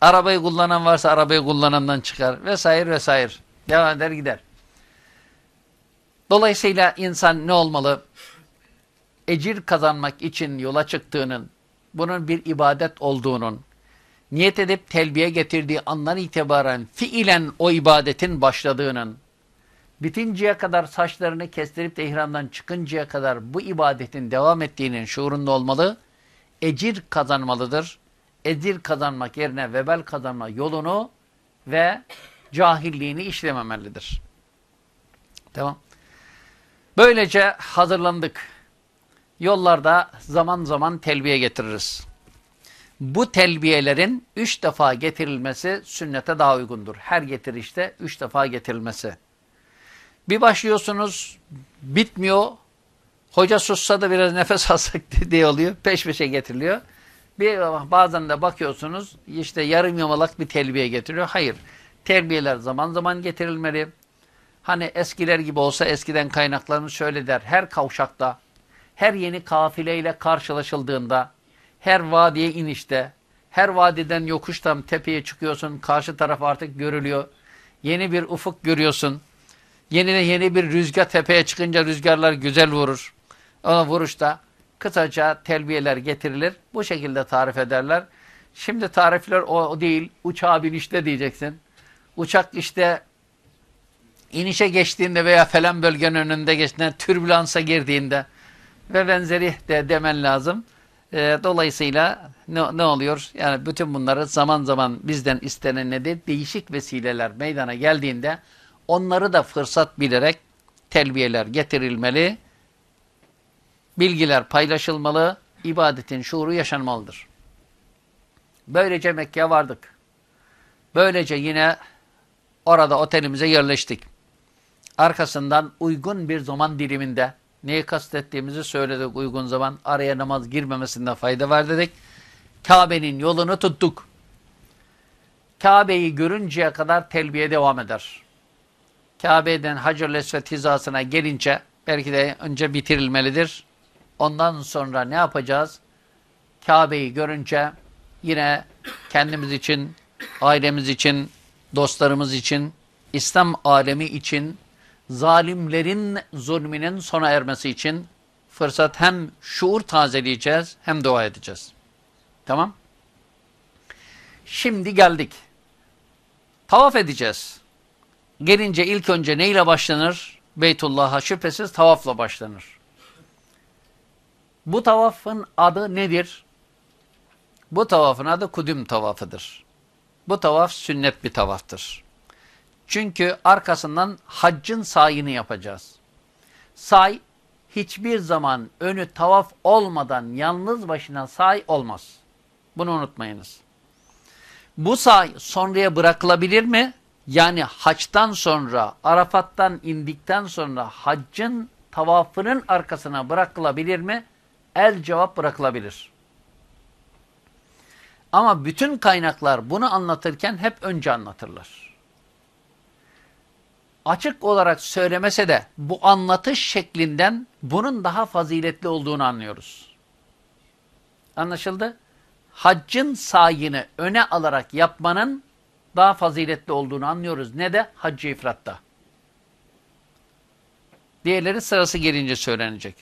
Arabayı kullanan varsa arabayı kullanandan çıkar vesaire vesaire. Devam eder gider. Dolayısıyla insan ne olmalı? Ecir kazanmak için yola çıktığının, bunun bir ibadet olduğunun, niyet edip telbiye getirdiği andan itibaren fiilen o ibadetin başladığının, bitinceye kadar saçlarını kestirip de ihramdan çıkıncaya kadar bu ibadetin devam ettiğinin şuurunda olmalı, ecir kazanmalıdır. Ecir kazanmak yerine vebel kazanma yolunu ve cahilliğini işlememelidir. Tamam. Böylece hazırlandık. Yollarda zaman zaman telbiye getiririz. Bu telbiyelerin üç defa getirilmesi sünnete daha uygundur. Her getirişte üç defa getirilmesi. Bir başlıyorsunuz, bitmiyor. Hoca sussa da biraz nefes alsak diye oluyor. Peş peşe getiriliyor. Bir, bazen de bakıyorsunuz işte yarım yamalak bir telbiye getiriyor. Hayır. Terbiyeler zaman zaman getirilmeli. Hani eskiler gibi olsa eskiden kaynaklarını şöyle der. Her kavşakta, her yeni kafileyle karşılaşıldığında, her vadiye inişte, her vadiden yokuştan tepeye çıkıyorsun, karşı taraf artık görülüyor. Yeni bir ufuk görüyorsun. Yeni yeni bir rüzgar tepeye çıkınca rüzgarlar güzel vurur. Ona vuruşta kısaca telbiyeler getirilir. Bu şekilde tarif ederler. Şimdi tarifler o değil. Uçağa binişte diyeceksin. Uçak işte inişe geçtiğinde veya falan bölgenin önünde geçtiğinde, türbülansa girdiğinde ve benzeri de demen lazım. E, dolayısıyla ne, ne oluyor? Yani bütün bunları zaman zaman bizden istenen nedir? Değişik vesileler meydana geldiğinde onları da fırsat bilerek telbiyeler getirilmeli, bilgiler paylaşılmalı, ibadetin şuuru yaşanmalıdır. Böylece Mekke'ye vardık. Böylece yine orada otelimize yerleştik. Arkasından uygun bir zaman diliminde neyi kastettiğimizi söyledik uygun zaman. Araya namaz girmemesinde fayda var dedik. Kabe'nin yolunu tuttuk. Kabe'yi görünceye kadar telbiye devam eder. Kabe'den Hacer-ül Esved hizasına gelince belki de önce bitirilmelidir. Ondan sonra ne yapacağız? Kabe'yi görünce yine kendimiz için, ailemiz için, dostlarımız için, İslam alemi için, zalimlerin zulmünün sona ermesi için fırsat hem şuur tazeleyeceğiz hem dua edeceğiz. Tamam? Şimdi geldik. Tavaf edeceğiz. Gelince ilk önce neyle başlanır? Beytullah'a şüphesiz tavafla başlanır. Bu tavafın adı nedir? Bu tavafın adı kudüm tavafıdır. Bu tavaf sünnet bir tavaftır. Çünkü arkasından haccın sayını yapacağız. Say hiçbir zaman önü tavaf olmadan yalnız başına say olmaz. Bunu unutmayınız. Bu say sonraya bırakılabilir mi? Yani haçtan sonra, Arafat'tan indikten sonra haccın tavafının arkasına bırakılabilir mi? El cevap bırakılabilir. Ama bütün kaynaklar bunu anlatırken hep önce anlatırlar. Açık olarak söylemese de bu anlatış şeklinden bunun daha faziletli olduğunu anlıyoruz. Anlaşıldı? Haccın sayını öne alarak yapmanın daha faziletli olduğunu anlıyoruz. Ne de haccı ifratta. Diğerleri sırası gelince söylenecek.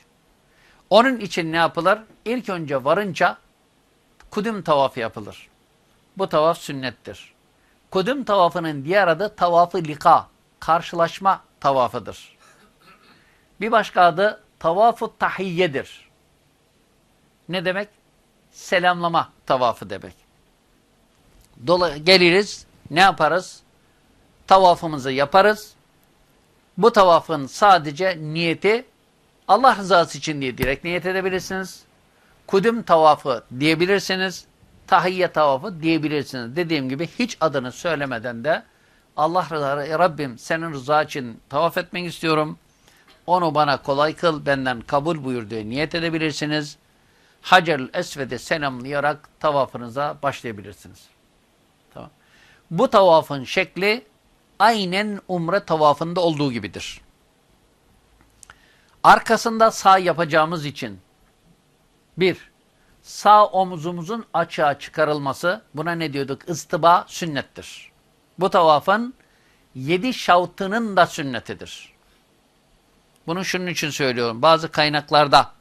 Onun için ne yapılır? İlk önce varınca kudüm tavafı yapılır. Bu tavaf sünnettir. Kudüm tavafının diğer adı tavafı lika, karşılaşma tavafıdır. Bir başka adı tavafı tahiyyedir. Ne demek? Selamlama tavafı demek. Dola geliriz, ne yaparız? Tavafımızı yaparız. Bu tavafın sadece niyeti Allah rızası için diye direkt niyet edebilirsiniz. Kudüm tavafı diyebilirsiniz. Tahiyye tavafı diyebilirsiniz. Dediğim gibi hiç adını söylemeden de Allah rızası, Rabbim senin rıza için tavaf etmek istiyorum. Onu bana kolay kıl, benden kabul buyur diye niyet edebilirsiniz. Hacer-ül Esved'e selamlayarak tavafınıza başlayabilirsiniz. Bu tavafın şekli aynen umre tavafında olduğu gibidir. Arkasında sağ yapacağımız için bir, sağ omuzumuzun açığa çıkarılması, buna ne diyorduk? Istıba sünnettir. Bu tavafın yedi şavtının da sünnetidir. Bunu şunun için söylüyorum. Bazı kaynaklarda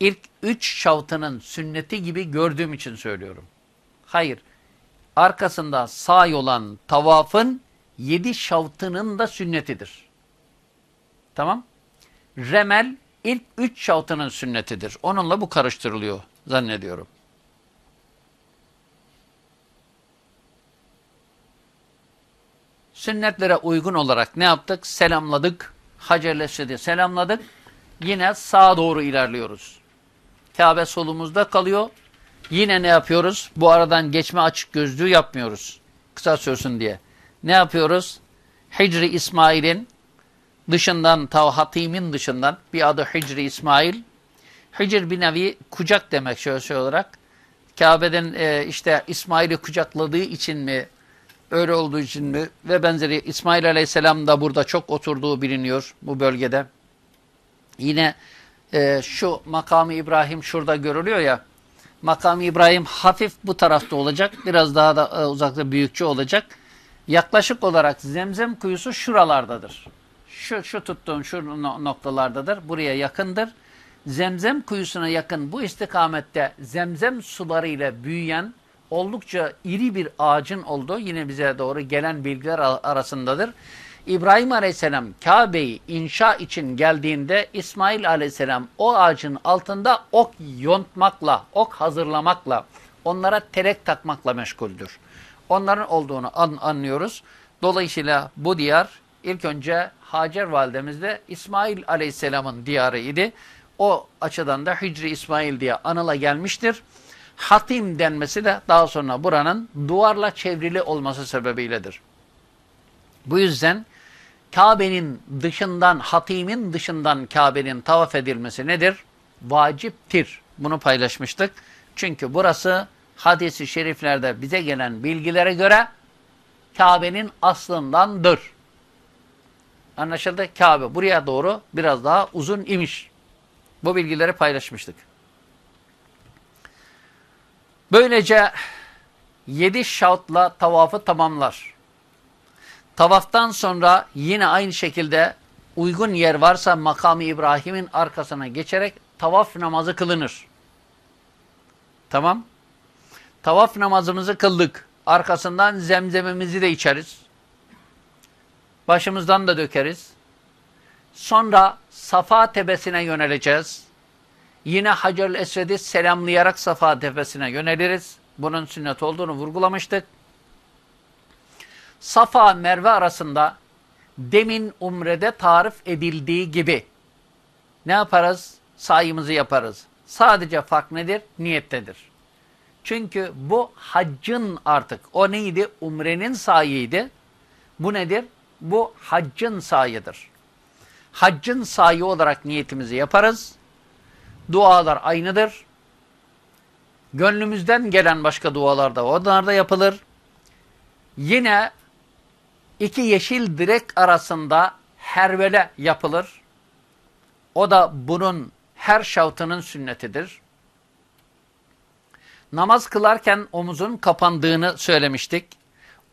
ilk üç şavtının sünneti gibi gördüğüm için söylüyorum. Hayır. Arkasında sağ olan tavafın yedi şavtının da sünnetidir. Tamam. Remel ilk üç şavtının sünnetidir. Onunla bu karıştırılıyor zannediyorum. Sünnetlere uygun olarak ne yaptık? Selamladık. Hacer-i selamladık. Yine sağa doğru ilerliyoruz. Kabe solumuzda kalıyor. Yine ne yapıyoruz? Bu aradan geçme açık gözlüğü yapmıyoruz. Kısa sürsün diye. Ne yapıyoruz? Hicri İsmail'in dışından, Tavhatimin dışından bir adı Hicri İsmail. Hicr bir nevi kucak demek şöyle şey olarak. Kabe'den e, işte İsmail'i kucakladığı için mi, öyle olduğu için mi ve benzeri İsmail Aleyhisselam da burada çok oturduğu biliniyor bu bölgede. Yine e, şu makamı İbrahim şurada görülüyor ya, makamı İbrahim hafif bu tarafta olacak, biraz daha da e, uzakta büyükçe olacak. Yaklaşık olarak zemzem kuyusu şuralardadır. Şu, şu tuttuğum şu noktalardadır, buraya yakındır. Zemzem kuyusuna yakın bu istikamette zemzem suları ile büyüyen oldukça iri bir ağacın olduğu yine bize doğru gelen bilgiler arasındadır. İbrahim Aleyhisselam Kabe'yi inşa için geldiğinde İsmail Aleyhisselam o ağacın altında ok yontmakla, ok hazırlamakla, onlara terek takmakla meşguldür. Onların olduğunu an anlıyoruz. Dolayısıyla bu diyar ilk önce Hacer validemizde İsmail Aleyhisselam'ın diyarı. O açıdan da Hicri İsmail diye anıla gelmiştir. Hatim denmesi de daha sonra buranın duvarla çevrili olması sebebiyledir. Bu yüzden Kabe'nin dışından, hatimin dışından Kabe'nin tavaf edilmesi nedir? Vaciptir. Bunu paylaşmıştık. Çünkü burası hadisi şeriflerde bize gelen bilgilere göre Kabe'nin aslındandır. Anlaşıldı? Kabe buraya doğru biraz daha uzun imiş. Bu bilgileri paylaşmıştık. Böylece yedi şartla tavafı tamamlar. Tavaftan sonra yine aynı şekilde uygun yer varsa makamı İbrahim'in arkasına geçerek tavaf namazı kılınır. Tamam. Tavaf namazımızı kıldık. Arkasından zemzemimizi de içeriz. Başımızdan da dökeriz. Sonra Safa tepesine yöneleceğiz. Yine Hacer-ül Esved'i selamlayarak Safa tepesine yöneliriz. Bunun sünnet olduğunu vurgulamıştık. Safa Merve arasında demin umrede tarif edildiği gibi ne yaparız? Sayımızı yaparız. Sadece fark nedir? Niyettedir. Çünkü bu haccın artık. O neydi? Umrenin sayıydı. Bu nedir? Bu haccın sayıdır. Haccın sayı olarak niyetimizi yaparız. Dualar aynıdır. Gönlümüzden gelen başka dualar da onlar da yapılır. Yine iki yeşil direk arasında hervele yapılır. O da bunun her şavtının sünnetidir. Namaz kılarken omuzun kapandığını söylemiştik.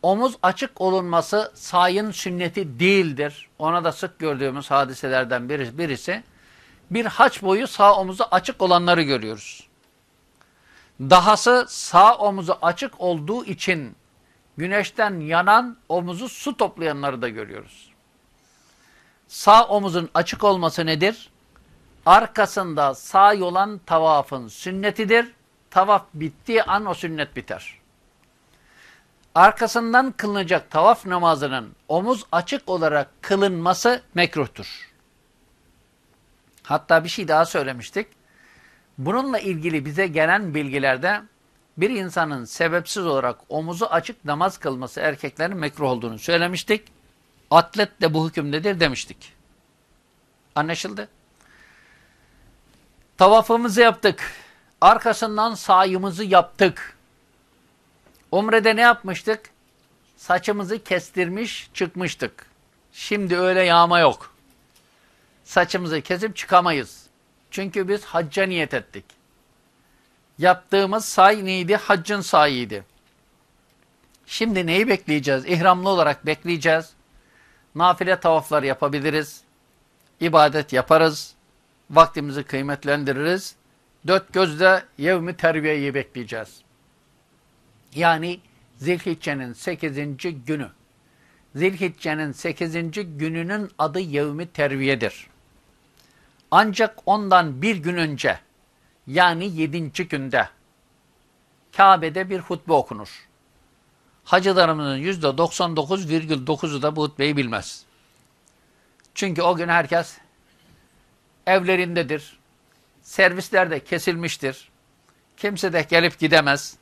Omuz açık olunması sayın sünneti değildir. Ona da sık gördüğümüz hadiselerden birisi. Bir haç boyu sağ omuzu açık olanları görüyoruz. Dahası sağ omuzu açık olduğu için güneşten yanan omuzu su toplayanları da görüyoruz. Sağ omuzun açık olması nedir? Arkasında sağ olan tavafın sünnetidir. Tavaf bittiği an o sünnet biter. Arkasından kılınacak tavaf namazının omuz açık olarak kılınması mekruhtur. Hatta bir şey daha söylemiştik. Bununla ilgili bize gelen bilgilerde bir insanın sebepsiz olarak omuzu açık namaz kılması erkeklerin mekruh olduğunu söylemiştik. Atlet de bu hükümdedir demiştik. Anlaşıldı. Tavafımızı yaptık. Arkasından sayımızı yaptık. Umre'de ne yapmıştık? Saçımızı kestirmiş çıkmıştık. Şimdi öyle yağma yok. Saçımızı kesip çıkamayız. Çünkü biz hacca niyet ettik. Yaptığımız say neydi? Haccın sayıydı. Şimdi neyi bekleyeceğiz? İhramlı olarak bekleyeceğiz. Nafile tavaflar yapabiliriz. İbadet yaparız. Vaktimizi kıymetlendiririz. Dört gözle yevmi terbiyeyi bekleyeceğiz. Yani Zilhicce'nin 8. günü. Zilhicce'nin 8. gününün adı Yevmi Terviye'dir. Ancak ondan bir gün önce yani 7. günde Kabe'de bir hutbe okunur. Hacılarımızın %99,9'u da bu hutbeyi bilmez. Çünkü o gün herkes evlerindedir. Servisler de kesilmiştir. Kimse de gelip gidemez.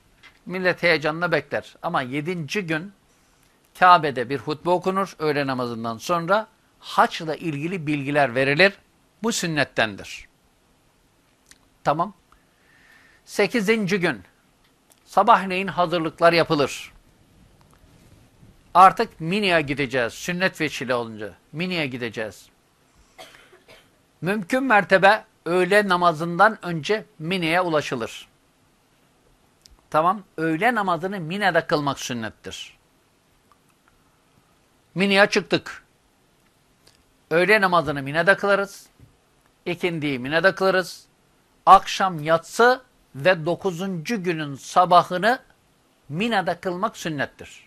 Millet heyecanla bekler. Ama yedinci gün Kabe'de bir hutbe okunur öğle namazından sonra haçla ilgili bilgiler verilir. Bu sünnettendir. Tamam. Sekizinci gün sabahleyin hazırlıklar yapılır. Artık Mini'ye gideceğiz. Sünnet veçile olunca. Mini'ye gideceğiz. Mümkün mertebe öğle namazından önce Mine'ye ulaşılır. Tamam. Öğle namazını Mine'de kılmak sünnettir. Mine'ye çıktık. Öğle namazını Mine'de kılarız. İkindiyi Mine'de kılarız. Akşam yatsı ve dokuzuncu günün sabahını Mine'de kılmak sünnettir.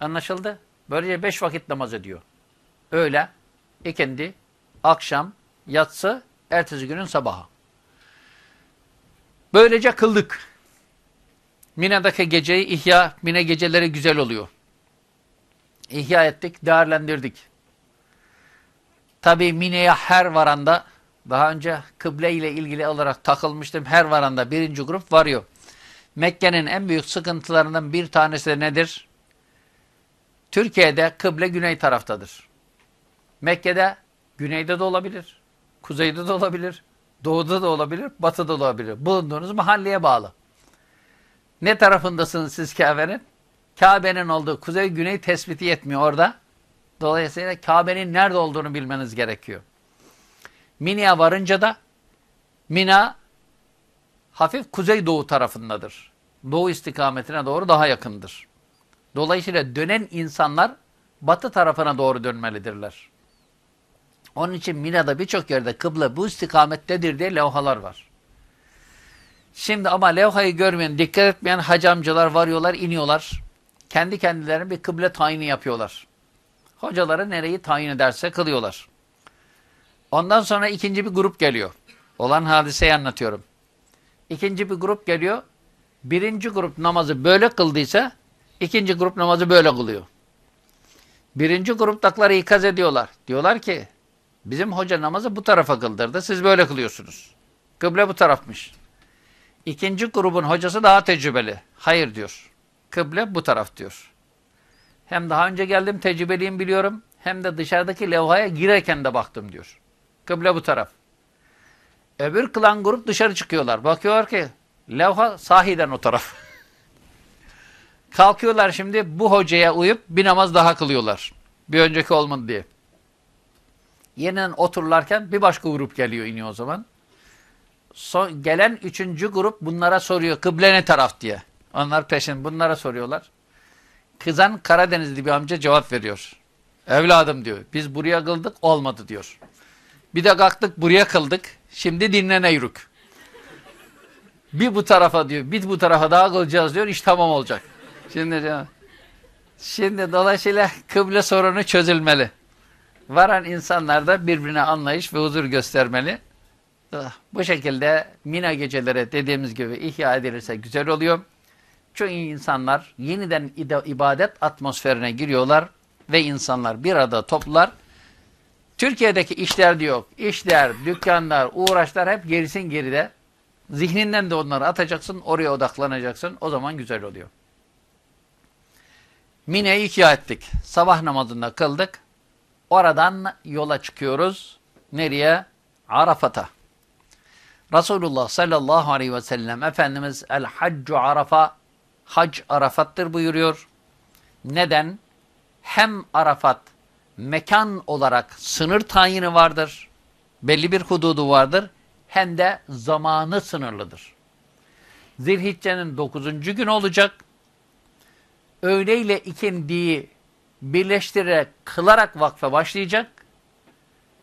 Anlaşıldı? Böylece beş vakit namaz ediyor. Öğle, ikindi, akşam, yatsı, ertesi günün sabahı. Böylece kıldık. Mine'deki geceyi ihya, Mine geceleri güzel oluyor. İhya ettik, değerlendirdik. Tabi Mine'ye her varanda, daha önce kıble ile ilgili olarak takılmıştım, her varanda birinci grup varıyor. Mekke'nin en büyük sıkıntılarından bir tanesi de nedir? Türkiye'de kıble güney taraftadır. Mekke'de güneyde de olabilir, kuzeyde de olabilir, doğuda da olabilir, batıda da olabilir. Bulunduğunuz mahalleye bağlı. Ne tarafındasınız siz Kabe'nin? Kabe'nin olduğu kuzey güney tespiti yetmiyor orada. Dolayısıyla Kabe'nin nerede olduğunu bilmeniz gerekiyor. Mina'ya varınca da Mina hafif kuzey doğu tarafındadır. Doğu istikametine doğru daha yakındır. Dolayısıyla dönen insanlar batı tarafına doğru dönmelidirler. Onun için Mina'da birçok yerde kıble bu istikamettedir diye levhalar var. Şimdi ama levhayı görmeyen, dikkat etmeyen hacamcılar varıyorlar, iniyorlar. Kendi kendilerine bir kıble tayini yapıyorlar. Hocaları nereyi tayin ederse kılıyorlar. Ondan sonra ikinci bir grup geliyor. Olan hadiseyi anlatıyorum. İkinci bir grup geliyor. Birinci grup namazı böyle kıldıysa ikinci grup namazı böyle kılıyor. Birinci gruptakları ikaz ediyorlar. Diyorlar ki bizim hoca namazı bu tarafa kıldırdı. Siz böyle kılıyorsunuz. Kıble bu tarafmış. İkinci grubun hocası daha tecrübeli. Hayır diyor. Kıble bu taraf diyor. Hem daha önce geldim tecrübeliyim biliyorum. Hem de dışarıdaki levhaya girerken de baktım diyor. Kıble bu taraf. Öbür kılan grup dışarı çıkıyorlar. Bakıyorlar ki levha sahiden o taraf. Kalkıyorlar şimdi bu hocaya uyup bir namaz daha kılıyorlar. Bir önceki olmadı diye. Yeniden otururlarken bir başka grup geliyor iniyor o zaman. Son, gelen üçüncü grup bunlara soruyor kıble ne taraf diye. Onlar peşin bunlara soruyorlar. Kızan Karadenizli bir amca cevap veriyor. Evladım diyor biz buraya kıldık olmadı diyor. Bir de kalktık buraya kıldık. Şimdi dinlene yürük. Bir bu tarafa diyor. Bir bu tarafa daha kılacağız diyor. İş tamam olacak. Şimdi Şimdi dolayısıyla kıble sorunu çözülmeli. Varan insanlar da birbirine anlayış ve huzur göstermeli. Bu şekilde Mina geceleri dediğimiz gibi ihya edilirse güzel oluyor. Çünkü insanlar yeniden ibadet atmosferine giriyorlar ve insanlar bir arada toplar. Türkiye'deki işler diyor. İşler, dükkanlar, uğraşlar hep gerisin geride. Zihninden de onları atacaksın, oraya odaklanacaksın. O zaman güzel oluyor. Mine'yi ihya ettik. Sabah namazında kıldık. Oradan yola çıkıyoruz. Nereye? Arafat'a. Resulullah sallallahu aleyhi ve sellem Efendimiz el haccu arafa hac arafattır buyuruyor. Neden? Hem arafat mekan olarak sınır tayini vardır. Belli bir hududu vardır. Hem de zamanı sınırlıdır. Zilhicce'nin dokuzuncu gün olacak. Öğle ile ikindiyi birleştirerek, kılarak vakfe başlayacak.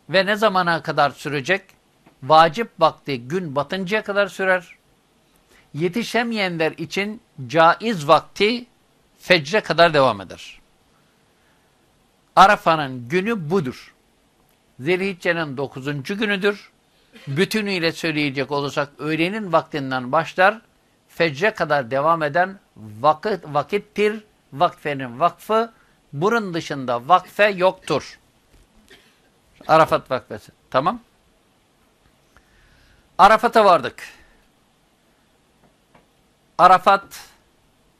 Ve ne zamana kadar sürecek? Vacip vakti gün batıncaya kadar sürer. Yetişemeyenler için caiz vakti fecre kadar devam eder. Arafa'nın günü budur. Zilhicce'nin dokuzuncu günüdür. Bütünüyle söyleyecek olursak öğlenin vaktinden başlar, fecre kadar devam eden vakit, vakittir. Vakfenin vakfı, bunun dışında vakfe yoktur. Arafat vakfesi. Tamam. Arafat'a vardık. Arafat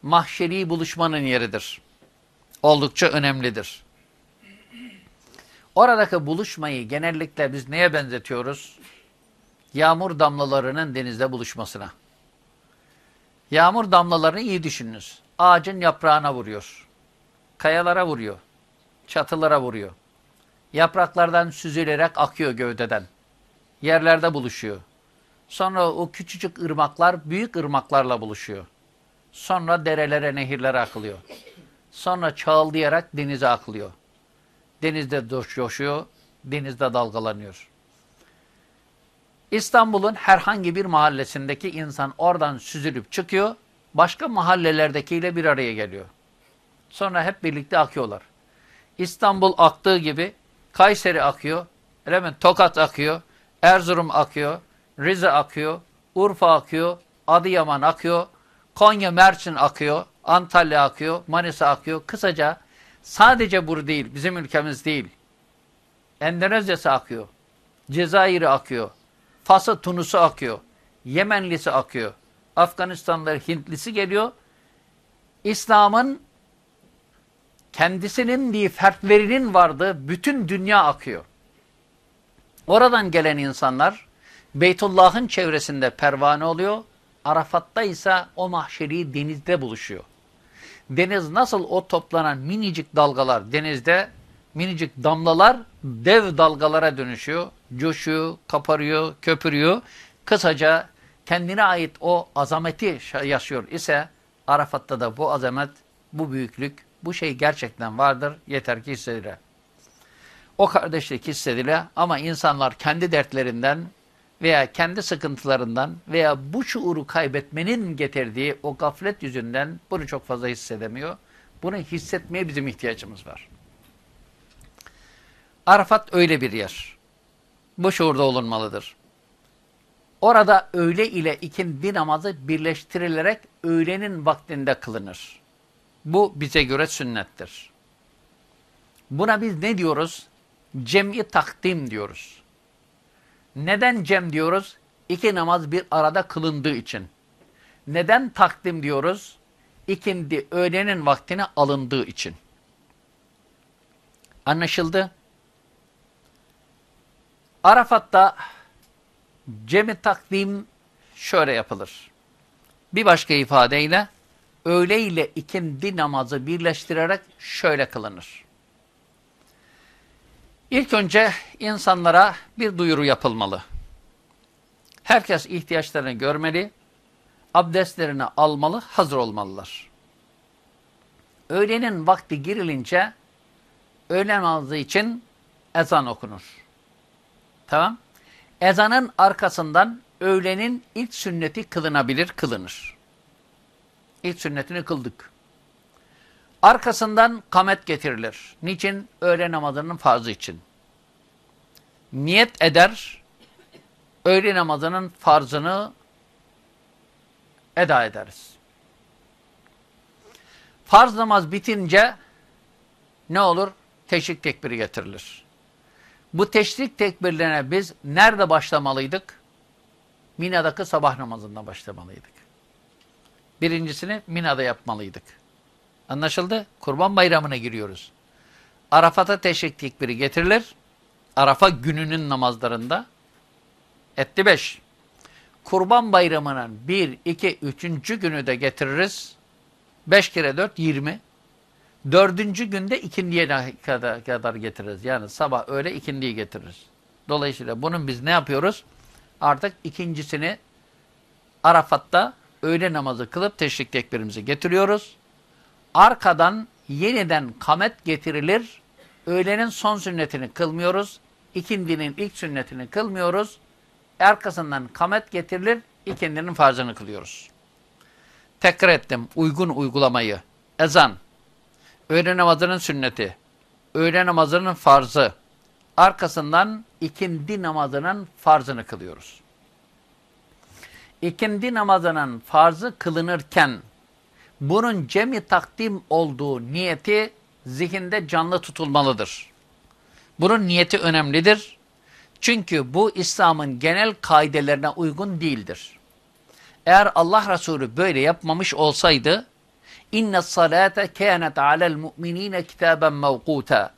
mahşeri buluşmanın yeridir. Oldukça önemlidir. Oradaki buluşmayı genellikle biz neye benzetiyoruz? Yağmur damlalarının denizde buluşmasına. Yağmur damlalarını iyi düşününüz. Ağacın yaprağına vuruyor. Kayalara vuruyor. Çatılara vuruyor. Yapraklardan süzülerek akıyor gövdeden. Yerlerde buluşuyor. Sonra o küçücük ırmaklar büyük ırmaklarla buluşuyor. Sonra derelere, nehirlere akılıyor. Sonra çağıldayarak denize akılıyor. Denizde coşuyor, denizde dalgalanıyor. İstanbul'un herhangi bir mahallesindeki insan oradan süzülüp çıkıyor, başka mahallelerdekiyle bir araya geliyor. Sonra hep birlikte akıyorlar. İstanbul aktığı gibi Kayseri akıyor, hemen Tokat akıyor, Erzurum akıyor, Rize akıyor, Urfa akıyor, Adıyaman akıyor, Konya, Mersin akıyor, Antalya akıyor, Manisa akıyor. Kısaca sadece bur değil, bizim ülkemiz değil. Endonezya'sı akıyor, Cezayir'i akıyor, Fas'ı, Tunus'u akıyor, Yemenlisi akıyor, Afganistan'da Hintlisi geliyor. İslam'ın kendisinin değil fertlerinin vardığı bütün dünya akıyor. Oradan gelen insanlar Beytullah'ın çevresinde pervane oluyor. Arafat'ta ise o mahşeri denizde buluşuyor. Deniz nasıl o toplanan minicik dalgalar denizde minicik damlalar dev dalgalara dönüşüyor. Coşuyor, kaparıyor, köpürüyor. Kısaca kendine ait o azameti yaşıyor ise Arafat'ta da bu azamet, bu büyüklük, bu şey gerçekten vardır. Yeter ki hissedile. O kardeşlik hissedile ama insanlar kendi dertlerinden veya kendi sıkıntılarından veya bu şuuru kaybetmenin getirdiği o gaflet yüzünden bunu çok fazla hissedemiyor. Bunu hissetmeye bizim ihtiyacımız var. Arafat öyle bir yer. Bu şuurda olunmalıdır. Orada öğle ile ikindi namazı birleştirilerek öğlenin vaktinde kılınır. Bu bize göre sünnettir. Buna biz ne diyoruz? Cem'i takdim diyoruz. Neden cem diyoruz? İki namaz bir arada kılındığı için. Neden takdim diyoruz? İkindi öğlenin vaktine alındığı için. Anlaşıldı? Arafat'ta cemi takdim şöyle yapılır. Bir başka ifadeyle öğle ile ikindi namazı birleştirerek şöyle kılınır. İlk önce insanlara bir duyuru yapılmalı. Herkes ihtiyaçlarını görmeli, abdestlerini almalı, hazır olmalılar. Öğlenin vakti girilince öğle namazı için ezan okunur. Tamam. Ezanın arkasından öğlenin ilk sünneti kılınabilir, kılınır. İlk sünnetini kıldık. Arkasından kamet getirilir. Niçin? Öğle namazının farzı için. Niyet eder, öğle namazının farzını eda ederiz. Farz namaz bitince ne olur? Teşrik tekbiri getirilir. Bu teşrik tekbirlerine biz nerede başlamalıydık? Mina'daki sabah namazında başlamalıydık. Birincisini Mina'da yapmalıydık. Anlaşıldı? Kurban bayramına giriyoruz. Arafat'a teşrik tekbiri getirilir. Arafa gününün namazlarında. Etti beş. Kurban bayramının bir, iki, üçüncü günü de getiririz. Beş kere dört, yirmi. Dördüncü günde ikindiye kadar, getiririz. Yani sabah öğle ikindiyi getiririz. Dolayısıyla bunun biz ne yapıyoruz? Artık ikincisini Arafat'ta öğle namazı kılıp teşrik tekbirimizi getiriyoruz. Arkadan yeniden kamet getirilir. Öğlenin son sünnetini kılmıyoruz. İkindinin ilk sünnetini kılmıyoruz. Arkasından kamet getirilir. İkindinin farzını kılıyoruz. Tekrar ettim uygun uygulamayı. Ezan, öğle namazının sünneti, öğle namazının farzı, arkasından ikindi namazının farzını kılıyoruz. İkindi namazının farzı kılınırken bunun cemi takdim olduğu niyeti zihinde canlı tutulmalıdır. Bunun niyeti önemlidir. Çünkü bu İslam'ın genel kaidelerine uygun değildir. Eğer Allah Resulü böyle yapmamış olsaydı inne salate kânet alel mu'minîne kitaben mevkûta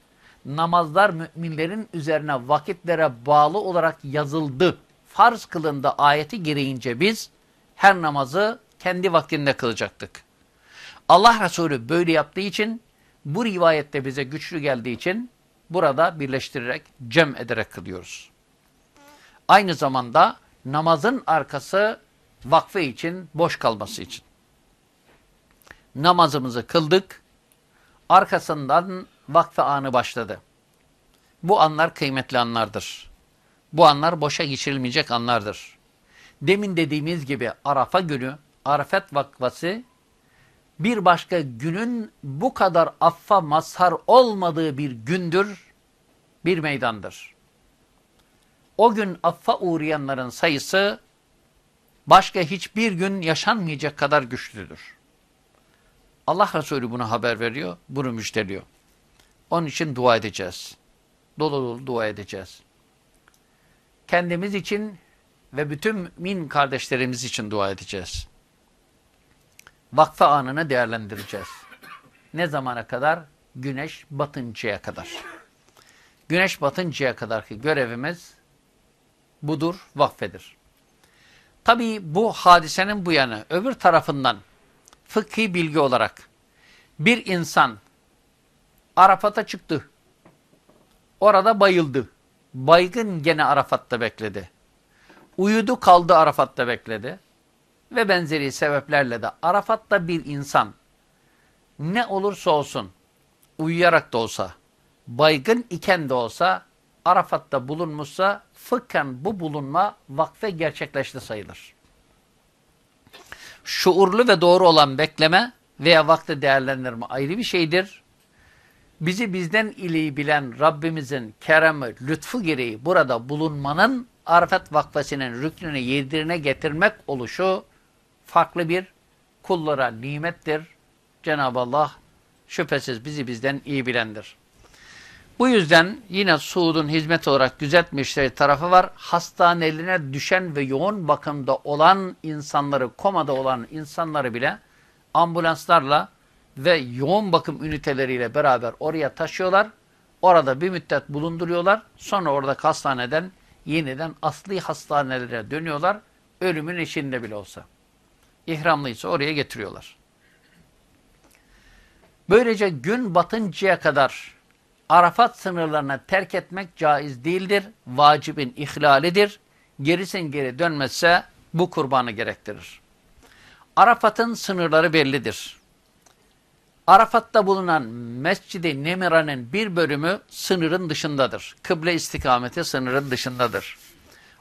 namazlar müminlerin üzerine vakitlere bağlı olarak yazıldı. Farz kılındı ayeti gereğince biz her namazı kendi vaktinde kılacaktık. Allah Resulü böyle yaptığı için bu rivayette bize güçlü geldiği için burada birleştirerek, cem ederek kılıyoruz. Aynı zamanda namazın arkası vakfı için, boş kalması için. Namazımızı kıldık, arkasından vakfe anı başladı. Bu anlar kıymetli anlardır. Bu anlar boşa geçirilmeyecek anlardır. Demin dediğimiz gibi Arafa günü, Arafat vakfası bir başka günün bu kadar affa mazhar olmadığı bir gündür, bir meydandır. O gün affa uğrayanların sayısı başka hiçbir gün yaşanmayacak kadar güçlüdür. Allah Resulü bunu haber veriyor, bunu müjdeliyor. Onun için dua edeceğiz. Dolu dolu dua edeceğiz. Kendimiz için ve bütün mümin kardeşlerimiz için dua edeceğiz. Vakfe anını değerlendireceğiz. Ne zamana kadar? Güneş batıncaya kadar. Güneş batıncaya kadarki görevimiz budur, vakfedir. Tabii bu hadisenin bu yanı öbür tarafından fıkhi bilgi olarak bir insan Arafat'a çıktı. Orada bayıldı. Baygın gene Arafat'ta bekledi. Uyudu kaldı Arafat'ta bekledi. Ve benzeri sebeplerle de Arafat'ta bir insan ne olursa olsun uyuyarak da olsa baygın iken de olsa Arafat'ta bulunmuşsa fıkhen bu bulunma vakfe gerçekleşti sayılır. Şuurlu ve doğru olan bekleme veya vakti değerlendirme ayrı bir şeydir. Bizi bizden iliği bilen Rabbimizin keremi, lütfu gereği burada bulunmanın Arafat vakfesinin rüknünü yerine getirmek oluşu farklı bir kullara nimettir. Cenab-ı Allah şüphesiz bizi bizden iyi bilendir. Bu yüzden yine Suud'un hizmet olarak düzeltmişleri tarafı var. Hastanelerine düşen ve yoğun bakımda olan insanları, komada olan insanları bile ambulanslarla ve yoğun bakım üniteleriyle beraber oraya taşıyorlar. Orada bir müddet bulunduruyorlar. Sonra orada hastaneden yeniden asli hastanelere dönüyorlar. Ölümün eşiğinde bile olsa. İhramlıysa oraya getiriyorlar. Böylece gün batıncaya kadar Arafat sınırlarına terk etmek caiz değildir. Vacibin ihlalidir. Gerisin geri dönmezse bu kurbanı gerektirir. Arafat'ın sınırları bellidir. Arafat'ta bulunan Mescid-i Nemira'nın bir bölümü sınırın dışındadır. Kıble istikameti sınırın dışındadır.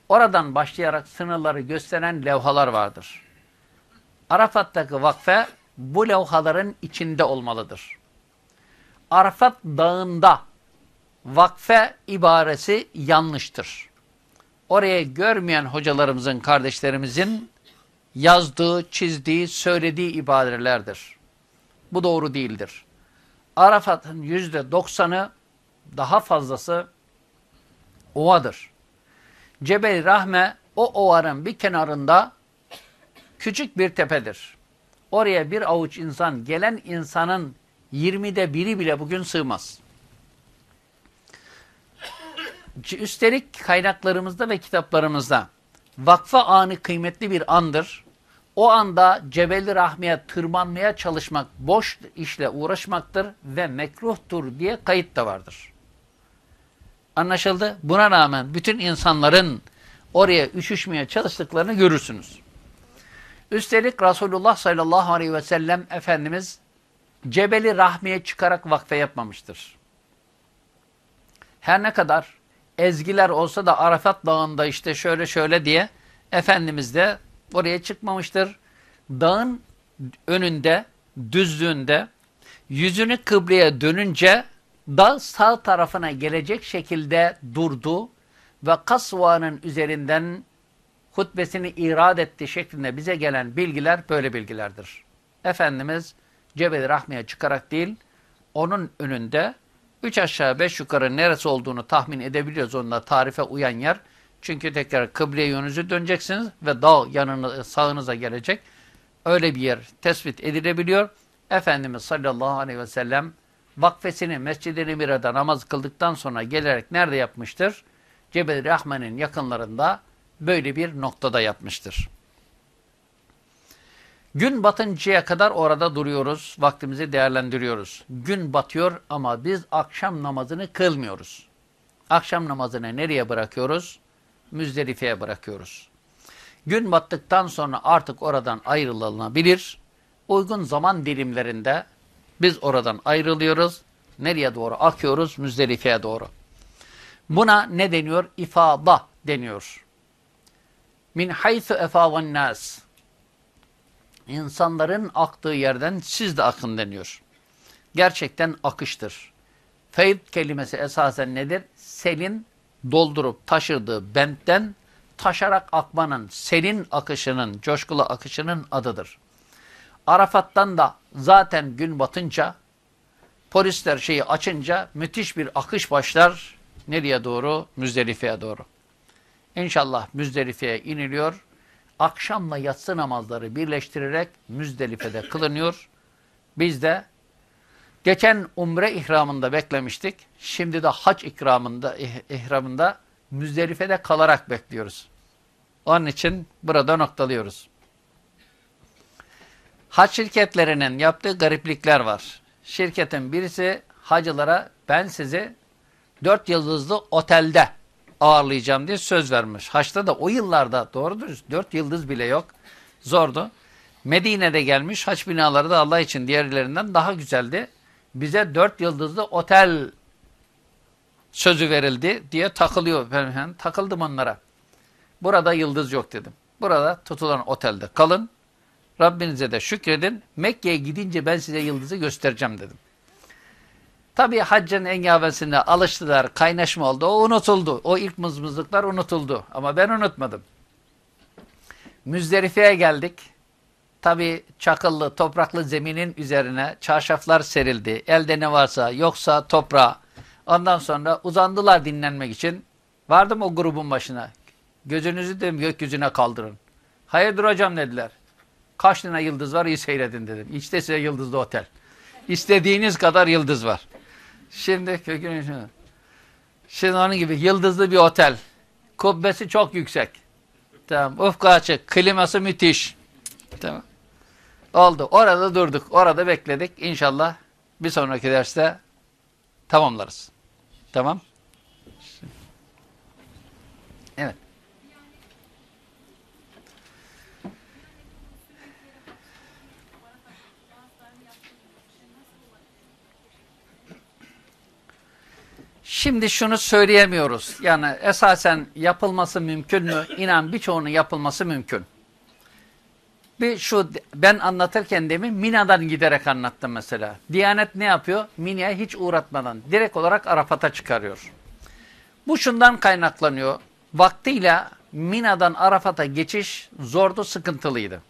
Oradan başlayarak sınırları gösteren levhalar vardır. Arafat'taki vakfe bu levhaların içinde olmalıdır. Arafat dağında vakfe ibaresi yanlıştır. Oraya görmeyen hocalarımızın, kardeşlerimizin yazdığı, çizdiği, söylediği ibadelerdir. Bu doğru değildir. Arafat'ın yüzde doksanı daha fazlası ovadır. Cebel Rahme o ovarın bir kenarında küçük bir tepedir. Oraya bir avuç insan, gelen insanın 20'de biri bile bugün sığmaz. Üstelik kaynaklarımızda ve kitaplarımızda vakfa anı kıymetli bir andır. O anda Cebeli Rahmi'ye tırmanmaya çalışmak boş işle uğraşmaktır ve mekruhtur diye kayıt da vardır. Anlaşıldı? Buna rağmen bütün insanların oraya üşüşmeye çalıştıklarını görürsünüz. Üstelik Resulullah sallallahu aleyhi ve sellem Efendimiz Cebeli Rahmi'ye çıkarak vakfe yapmamıştır. Her ne kadar ezgiler olsa da Arafat Dağı'nda işte şöyle şöyle diye Efendimiz de oraya çıkmamıştır. Dağın önünde, düzlüğünde yüzünü kıbleye dönünce dağ sağ tarafına gelecek şekilde durdu ve Kasva'nın üzerinden hutbesini irad etti şeklinde bize gelen bilgiler böyle bilgilerdir. Efendimiz Cebel Rahmi'ye çıkarak değil, onun önünde üç aşağı beş yukarı neresi olduğunu tahmin edebiliyoruz onunla tarife uyan yer. Çünkü tekrar kıbleye yönünüzü döneceksiniz ve dağ yanına, sağınıza gelecek. Öyle bir yer tespit edilebiliyor. Efendimiz sallallahu aleyhi ve sellem vakfesini Mescid-i Emir'de namaz kıldıktan sonra gelerek nerede yapmıştır? Cebel Rahman'ın yakınlarında böyle bir noktada yapmıştır. Gün batıncaya kadar orada duruyoruz, vaktimizi değerlendiriyoruz. Gün batıyor ama biz akşam namazını kılmıyoruz. Akşam namazını nereye bırakıyoruz? Müzdelife'ye bırakıyoruz. Gün battıktan sonra artık oradan ayrılınabilir. Uygun zaman dilimlerinde biz oradan ayrılıyoruz. Nereye doğru akıyoruz? Müzdelife'ye doğru. Buna ne deniyor? İfada deniyor. Min haythu efavan nas. İnsanların aktığı yerden siz de akın deniyor. Gerçekten akıştır. Feyd kelimesi esasen nedir? Selin doldurup taşırdığı bentten taşarak akmanın, selin akışının, coşkulu akışının adıdır. Arafat'tan da zaten gün batınca, polisler şeyi açınca müthiş bir akış başlar. Nereye doğru? Müzdelife'ye doğru. İnşallah Müzdelife'ye iniliyor. Akşamla yatsı namazları birleştirerek Müzdelife'de kılınıyor. Biz de geçen umre ihramında beklemiştik. Şimdi de hac ikramında, ihramında Müzdelife'de kalarak bekliyoruz. Onun için burada noktalıyoruz. Hac şirketlerinin yaptığı gariplikler var. Şirketin birisi hacılara ben sizi dört yıldızlı otelde ağırlayacağım diye söz vermiş. Haçta da o yıllarda doğrudur dört yıldız bile yok. Zordu. Medine'de gelmiş haç binaları da Allah için diğerlerinden daha güzeldi. Bize dört yıldızlı otel sözü verildi diye takılıyor. Ben takıldım onlara. Burada yıldız yok dedim. Burada tutulan otelde kalın. Rabbinize de şükredin. Mekke'ye gidince ben size yıldızı göstereceğim dedim. Tabi haccın engavesine alıştılar, kaynaşma oldu. O unutuldu. O ilk mızmızlıklar unutuldu. Ama ben unutmadım. Müzdelife'ye geldik. Tabi çakıllı, topraklı zeminin üzerine çarşaflar serildi. Elde ne varsa, yoksa toprağa. Ondan sonra uzandılar dinlenmek için. Vardım o grubun başına. Gözünüzü de gökyüzüne kaldırın. Hayırdır hocam dediler. Kaç tane yıldız var iyi seyredin dedim. İşte size yıldızlı otel. İstediğiniz kadar yıldız var. Şimdi kökünü Şimdi onun gibi yıldızlı bir otel. Kubbesi çok yüksek. Tamam. Ufku açık. Kliması müthiş. Tamam. Oldu. Orada durduk. Orada bekledik. İnşallah bir sonraki derste tamamlarız. Tamam. Evet. Şimdi şunu söyleyemiyoruz. Yani esasen yapılması mümkün mü? İnan birçoğunun yapılması mümkün. Bir şu ben anlatırken demin Mina'dan giderek anlattım mesela. Diyanet ne yapıyor? Mina'ya hiç uğratmadan direkt olarak Arafat'a çıkarıyor. Bu şundan kaynaklanıyor. Vaktiyle Mina'dan Arafat'a geçiş zordu, sıkıntılıydı.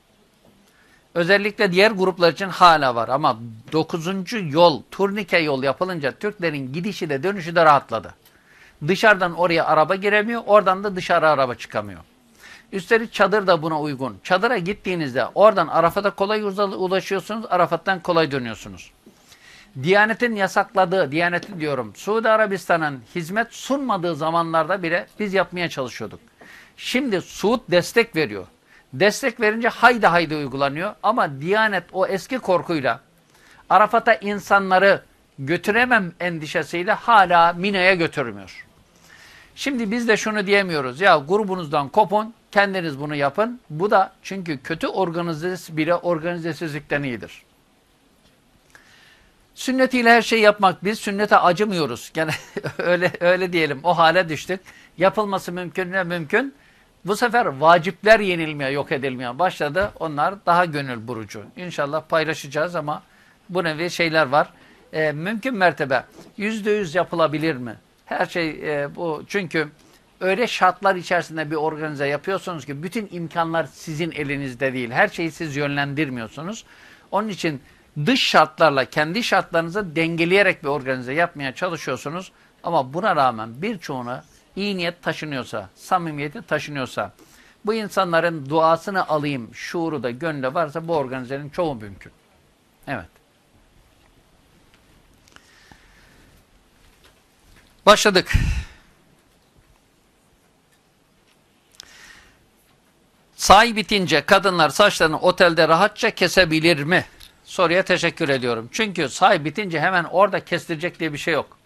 Özellikle diğer gruplar için hala var ama 9. yol, turnike yol yapılınca Türklerin gidişi de dönüşü de rahatladı. Dışarıdan oraya araba giremiyor, oradan da dışarı araba çıkamıyor. Üstelik çadır da buna uygun. Çadıra gittiğinizde oradan Arafat'a kolay ulaşıyorsunuz, Arafat'tan kolay dönüyorsunuz. Diyanetin yasakladığı, Diyaneti diyorum, Suudi Arabistan'ın hizmet sunmadığı zamanlarda bile biz yapmaya çalışıyorduk. Şimdi Suud destek veriyor. Destek verince haydi haydi uygulanıyor. Ama Diyanet o eski korkuyla Arafat'a insanları götüremem endişesiyle hala Mina'ya götürmüyor. Şimdi biz de şunu diyemiyoruz. Ya grubunuzdan kopun, kendiniz bunu yapın. Bu da çünkü kötü organizesi bile organizesizlikten iyidir. Sünnetiyle her şey yapmak, biz sünnete acımıyoruz. Yani öyle öyle diyelim, o hale düştük. Yapılması mümkün ne mümkün? Bu sefer vacipler yenilmeye, yok edilmeye başladı. Onlar daha gönül burucu. İnşallah paylaşacağız ama bu nevi şeyler var. E, mümkün mertebe yüzde yüz yapılabilir mi? Her şey e, bu. Çünkü öyle şartlar içerisinde bir organize yapıyorsunuz ki bütün imkanlar sizin elinizde değil. Her şeyi siz yönlendirmiyorsunuz. Onun için dış şartlarla kendi şartlarınızı dengeleyerek bir organize yapmaya çalışıyorsunuz. Ama buna rağmen birçoğuna iyi niyet taşınıyorsa, samimiyeti taşınıyorsa, bu insanların duasını alayım şuuru da gönlü varsa bu organizenin çoğu mümkün. Evet. Başladık. Say bitince kadınlar saçlarını otelde rahatça kesebilir mi? Soruya teşekkür ediyorum. Çünkü say bitince hemen orada kestirecek diye bir şey yok.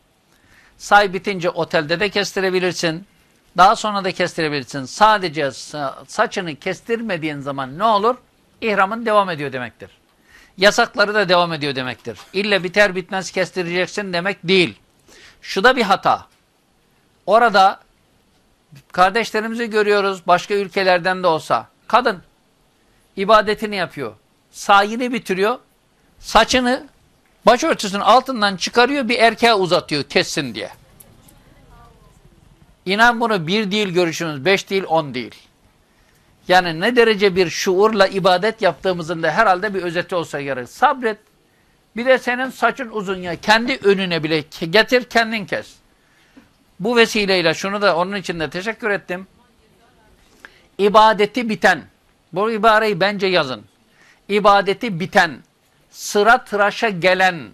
Say bitince otelde de kestirebilirsin. Daha sonra da kestirebilirsin. Sadece saçını kestirmediğin zaman ne olur? İhramın devam ediyor demektir. Yasakları da devam ediyor demektir. İlle biter bitmez kestireceksin demek değil. Şu da bir hata. Orada kardeşlerimizi görüyoruz başka ülkelerden de olsa. Kadın ibadetini yapıyor. Sayini bitiriyor. Saçını başörtüsünün altından çıkarıyor bir erkeğe uzatıyor kessin diye. İnan bunu bir değil görüşümüz, beş değil, on değil. Yani ne derece bir şuurla ibadet yaptığımızın da herhalde bir özeti olsa gerek. Sabret. Bir de senin saçın uzun ya. Kendi önüne bile getir kendin kes. Bu vesileyle şunu da onun için de teşekkür ettim. İbadeti biten, bu ibareyi bence yazın. İbadeti biten, sıra tıraşa gelen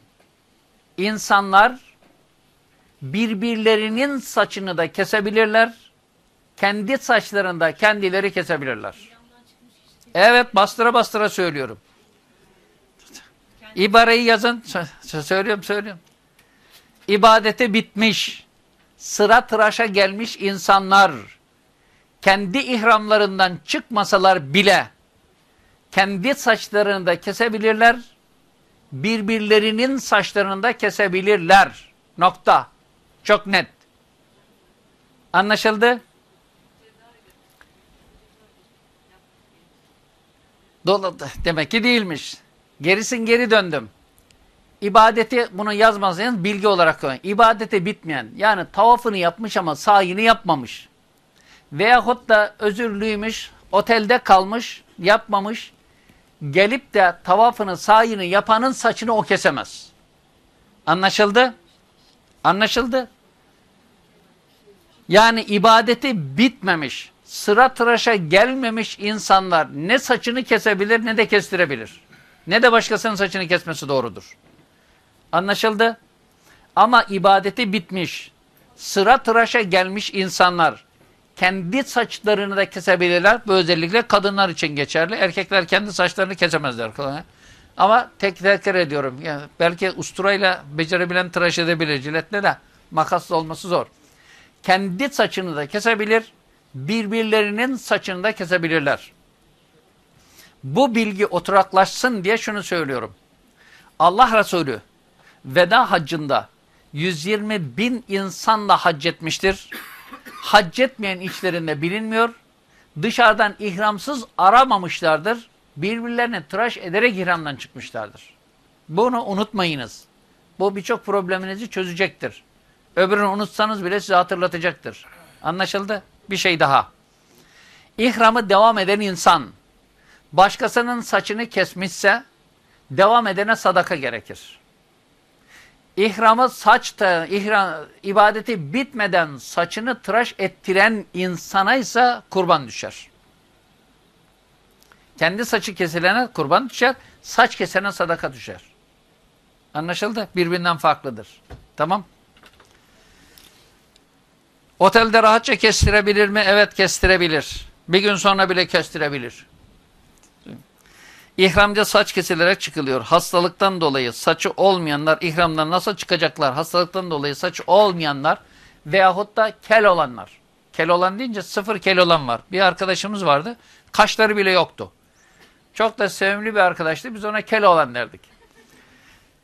insanlar birbirlerinin saçını da kesebilirler. Kendi saçlarında kendileri kesebilirler. Evet bastıra bastıra söylüyorum. İbareyi yazın. Söylüyorum söylüyorum. İbadeti bitmiş. Sıra tıraşa gelmiş insanlar kendi ihramlarından çıkmasalar bile kendi saçlarını da kesebilirler. Birbirlerinin saçlarını da kesebilirler. Nokta. Çok net. Anlaşıldı? Doladı. Demek ki değilmiş. Gerisin geri döndüm. İbadeti bunu yazmazsanız bilgi olarak koyun. İbadete bitmeyen yani tavafını yapmış ama sayını yapmamış. Veyahut da özürlüymüş, otelde kalmış, yapmamış. Gelip de tavafını, sayını yapanın saçını o kesemez. Anlaşıldı? Anlaşıldı? Yani ibadeti bitmemiş, sıra tıraşa gelmemiş insanlar ne saçını kesebilir ne de kestirebilir. Ne de başkasının saçını kesmesi doğrudur. Anlaşıldı? Ama ibadeti bitmiş, sıra tıraşa gelmiş insanlar kendi saçlarını da kesebilirler. Bu özellikle kadınlar için geçerli. Erkekler kendi saçlarını kesemezler. Ama tek tekrar ediyorum. Yani belki usturayla becerebilen tıraş edebilir. Ciletle de makasla olması zor. Kendi saçını da kesebilir. Birbirlerinin saçını da kesebilirler. Bu bilgi oturaklaşsın diye şunu söylüyorum. Allah Resulü veda haccında 120 bin insanla hac etmiştir. Hac etmeyen içlerinde bilinmiyor. Dışarıdan ihramsız aramamışlardır. Birbirlerine tıraş ederek ihramdan çıkmışlardır. Bunu unutmayınız. Bu birçok probleminizi çözecektir. Öbürünü unutsanız bile size hatırlatacaktır. Anlaşıldı? Bir şey daha. İhramı devam eden insan başkasının saçını kesmişse devam edene sadaka gerekir ihramı saçta, ihram, ibadeti bitmeden saçını tıraş ettiren insana ise kurban düşer. Kendi saçı kesilene kurban düşer, saç kesene sadaka düşer. Anlaşıldı? Birbirinden farklıdır. Tamam. Otelde rahatça kestirebilir mi? Evet kestirebilir. Bir gün sonra bile kestirebilir. İhramda saç kesilerek çıkılıyor. Hastalıktan dolayı saçı olmayanlar ihramdan nasıl çıkacaklar? Hastalıktan dolayı saçı olmayanlar veyahut da kel olanlar. Kel olan deyince sıfır kel olan var. Bir arkadaşımız vardı. Kaşları bile yoktu. Çok da sevimli bir arkadaştı. Biz ona kel olan derdik.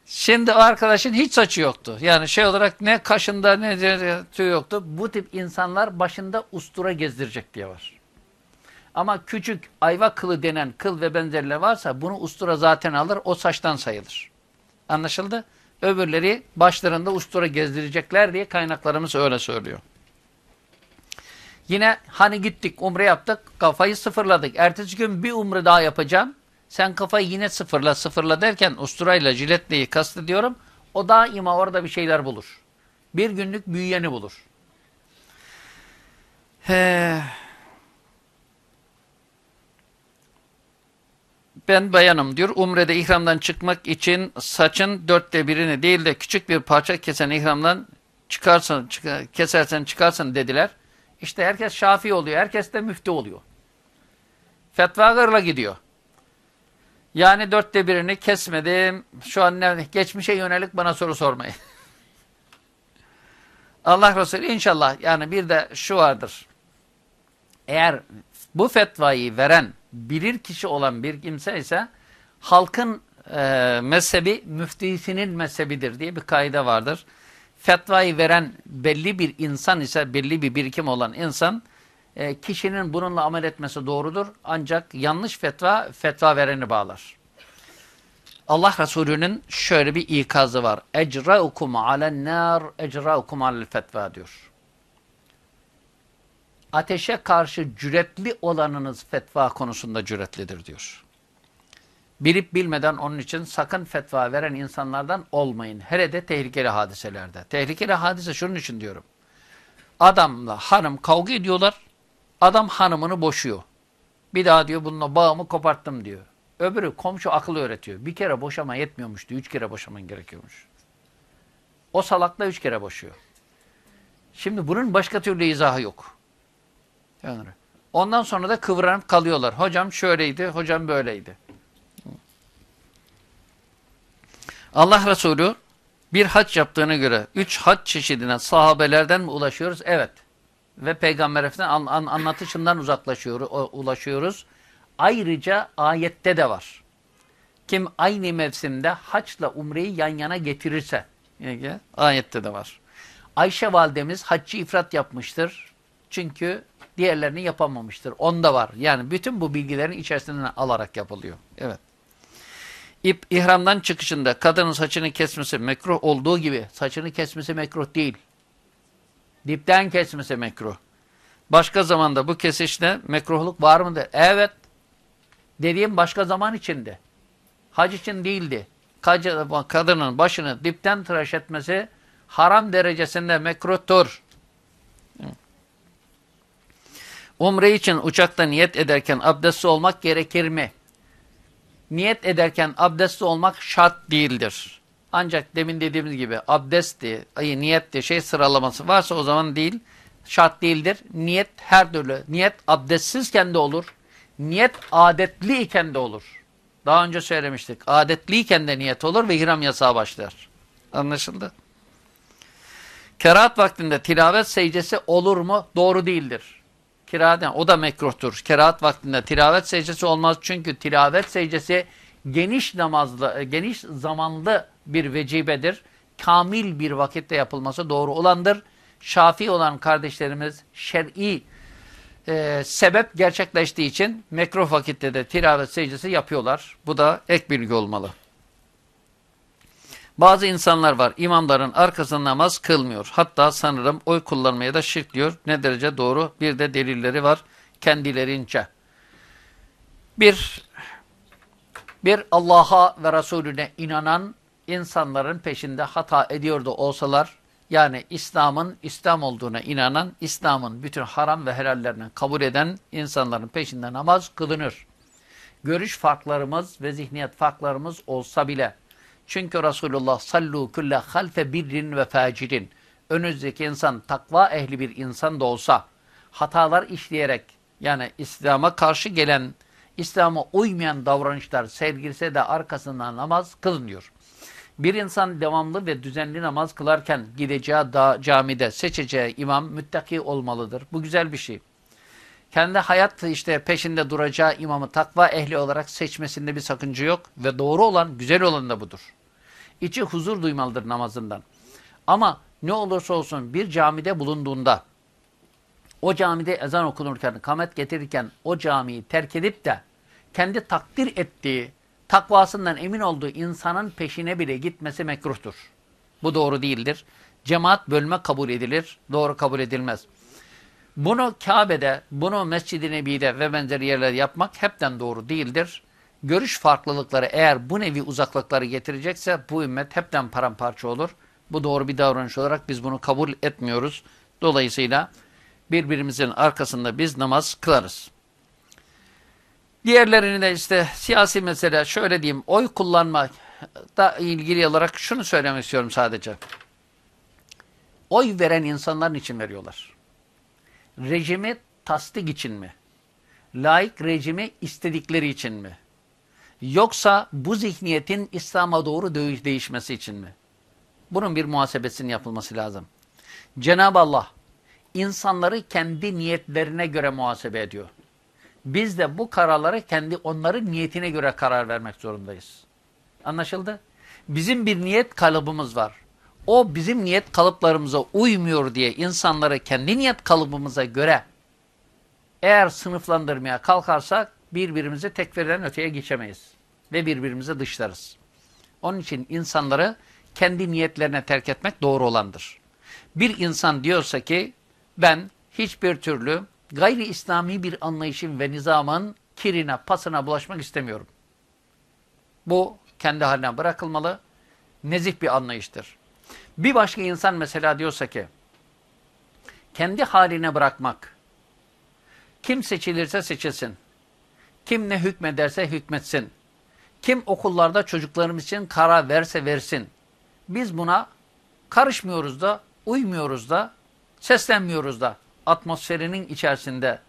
Şimdi o arkadaşın hiç saçı yoktu. Yani şey olarak ne kaşında ne tüy yoktu. Bu tip insanlar başında ustura gezdirecek diye var. Ama küçük ayva kılı denen kıl ve benzerleri varsa bunu ustura zaten alır. O saçtan sayılır. Anlaşıldı? Öbürleri başlarında ustura gezdirecekler diye kaynaklarımız öyle söylüyor. Yine hani gittik umre yaptık kafayı sıfırladık. Ertesi gün bir umre daha yapacağım. Sen kafayı yine sıfırla sıfırla derken usturayla jiletleyi kastediyorum. O daima orada bir şeyler bulur. Bir günlük büyüyeni bulur. He. Ben bayanım diyor. Umre'de ihramdan çıkmak için saçın dörtte birini değil de küçük bir parça kesen ihramdan çıkarsan, çık kesersen çıkarsın dediler. İşte herkes şafi oluyor. Herkes de müftü oluyor. Fetva gırla gidiyor. Yani dörtte birini kesmedim. Şu an ne, geçmişe yönelik bana soru sormayın. Allah Resulü inşallah yani bir de şu vardır. Eğer bu fetvayı veren bilir kişi olan bir kimse ise halkın e, mezhebi müftisinin mezhebidir diye bir kaide vardır. Fetvayı veren belli bir insan ise belli bir birikim olan insan e, kişinin bununla amel etmesi doğrudur. Ancak yanlış fetva fetva vereni bağlar. Allah Resulü'nün şöyle bir ikazı var. Ecraukum alen nar, ecraukum alel fetva diyor. Ateşe karşı cüretli olanınız fetva konusunda cüretlidir diyor. Bilip bilmeden onun için sakın fetva veren insanlardan olmayın. Hele de tehlikeli hadiselerde. Tehlikeli hadise şunun için diyorum. Adamla hanım kavga ediyorlar. Adam hanımını boşuyor. Bir daha diyor bununla bağımı koparttım diyor. Öbürü komşu akıl öğretiyor. Bir kere boşama yetmiyormuş diyor. Üç kere boşaman gerekiyormuş. O salakla üç kere boşuyor. Şimdi bunun başka türlü izahı yok. Yani. Ondan sonra da kıvranıp kalıyorlar. Hocam şöyleydi, hocam böyleydi. Allah Resulü bir hac yaptığına göre üç hac çeşidine sahabelerden mi ulaşıyoruz? Evet. Ve Peygamber Efendimiz'in an, an, anlatışından uzaklaşıyoruz, ulaşıyoruz. Ayrıca ayette de var. Kim aynı mevsimde haçla umreyi yan yana getirirse, ayette de var. Ayşe validemiz haccı ifrat yapmıştır. Çünkü diğerlerini yapamamıştır. Onda var. Yani bütün bu bilgilerin içerisinden alarak yapılıyor. Evet. İp ihramdan çıkışında kadının saçını kesmesi mekruh olduğu gibi saçını kesmesi mekruh değil. Dipten kesmesi mekruh. Başka zamanda bu kesişte mekruhluk var mıdır? Evet. Dediğim başka zaman içinde. Hac için değildi. Kadının başını dipten tıraş etmesi haram derecesinde mekruhtur. Umre için uçakta niyet ederken abdestli olmak gerekir mi? Niyet ederken abdestli olmak şart değildir. Ancak demin dediğimiz gibi abdesti, ayı niyetti şey sıralaması varsa o zaman değil, şart değildir. Niyet her türlü, niyet abdestsizken de olur, niyet adetli iken de olur. Daha önce söylemiştik. Adetliyken de niyet olur ve ihram yasağı başlar. Anlaşıldı? Kerahat vaktinde tilavet secdesi olur mu? Doğru değildir. Kiraden o da mekruhtur. Kerahat vaktinde tilavet secdesi olmaz. Çünkü tilavet secdesi geniş namazlı, e, geniş zamanlı bir vecibedir. Kamil bir vakitte yapılması doğru olandır. Şafi olan kardeşlerimiz şer'i e, sebep gerçekleştiği için mekruh vakitte de tilavet secdesi yapıyorlar. Bu da ek bilgi olmalı. Bazı insanlar var imamların arkasında namaz kılmıyor. Hatta sanırım oy kullanmaya da şirk diyor. Ne derece doğru? Bir de delilleri var kendilerince. Bir, bir Allah'a ve Resulüne inanan insanların peşinde hata ediyordu olsalar, yani İslam'ın İslam olduğuna inanan, İslam'ın bütün haram ve helallerini kabul eden insanların peşinde namaz kılınır. Görüş farklarımız ve zihniyet farklarımız olsa bile, çünkü Resulullah sallu kulle halfe birrin ve facirin. Önünüzdeki insan takva ehli bir insan da olsa hatalar işleyerek yani İslam'a karşı gelen, İslam'a uymayan davranışlar sergilse de arkasından namaz kılınıyor. Bir insan devamlı ve düzenli namaz kılarken gideceği da, camide seçeceği imam müttaki olmalıdır. Bu güzel bir şey. Kendi hayat işte peşinde duracağı imamı takva ehli olarak seçmesinde bir sakınca yok ve doğru olan, güzel olan da budur. İçi huzur duymalıdır namazından. Ama ne olursa olsun bir camide bulunduğunda o camide ezan okunurken, kamet getirirken o camiyi terk edip de kendi takdir ettiği, takvasından emin olduğu insanın peşine bile gitmesi mekruhtur. Bu doğru değildir. Cemaat bölme kabul edilir, doğru kabul edilmez. Bunu Kabe'de, bunu Mescid-i Nebi'de ve benzeri yerlerde yapmak hepten doğru değildir. Görüş farklılıkları eğer bu nevi uzaklıkları getirecekse bu ümmet hepten paramparça olur. Bu doğru bir davranış olarak biz bunu kabul etmiyoruz. Dolayısıyla birbirimizin arkasında biz namaz kılarız. Diğerlerini de işte siyasi mesele şöyle diyeyim oy kullanma da ilgili olarak şunu söylemek istiyorum sadece. Oy veren insanların için veriyorlar. Rejimi tasdik için mi? Laik rejimi istedikleri için mi? Yoksa bu zihniyetin İslam'a doğru değişmesi için mi? Bunun bir muhasebesinin yapılması lazım. Cenab-ı Allah insanları kendi niyetlerine göre muhasebe ediyor. Biz de bu kararları kendi onların niyetine göre karar vermek zorundayız. Anlaşıldı? Bizim bir niyet kalıbımız var. O bizim niyet kalıplarımıza uymuyor diye insanları kendi niyet kalıbımıza göre eğer sınıflandırmaya kalkarsak birbirimizi tekfirden öteye geçemeyiz. Ve birbirimizi dışlarız. Onun için insanları kendi niyetlerine terk etmek doğru olandır. Bir insan diyorsa ki ben hiçbir türlü gayri İslami bir anlayışın ve nizamın kirine, pasına bulaşmak istemiyorum. Bu kendi haline bırakılmalı. Nezih bir anlayıştır. Bir başka insan mesela diyorsa ki kendi haline bırakmak, kim seçilirse seçilsin, kim ne hükmederse hükmetsin, kim okullarda çocuklarımız için karar verse versin. Biz buna karışmıyoruz da, uymuyoruz da, seslenmiyoruz da atmosferinin içerisinde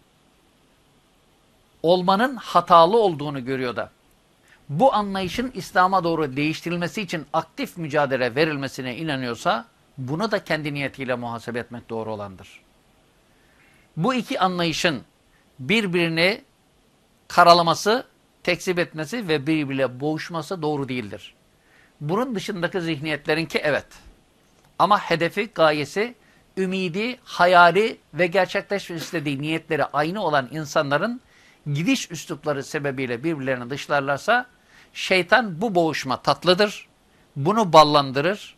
olmanın hatalı olduğunu görüyor da bu anlayışın İslam'a doğru değiştirilmesi için aktif mücadele verilmesine inanıyorsa bunu da kendi niyetiyle muhasebe etmek doğru olandır. Bu iki anlayışın birbirini karalaması, tekzip etmesi ve birbiriyle boğuşması doğru değildir. Bunun dışındaki zihniyetlerin ki evet. Ama hedefi, gayesi, ümidi, hayali ve gerçekleşmek istediği niyetleri aynı olan insanların gidiş üslupları sebebiyle birbirlerini dışlarlarsa şeytan bu boğuşma tatlıdır. Bunu ballandırır.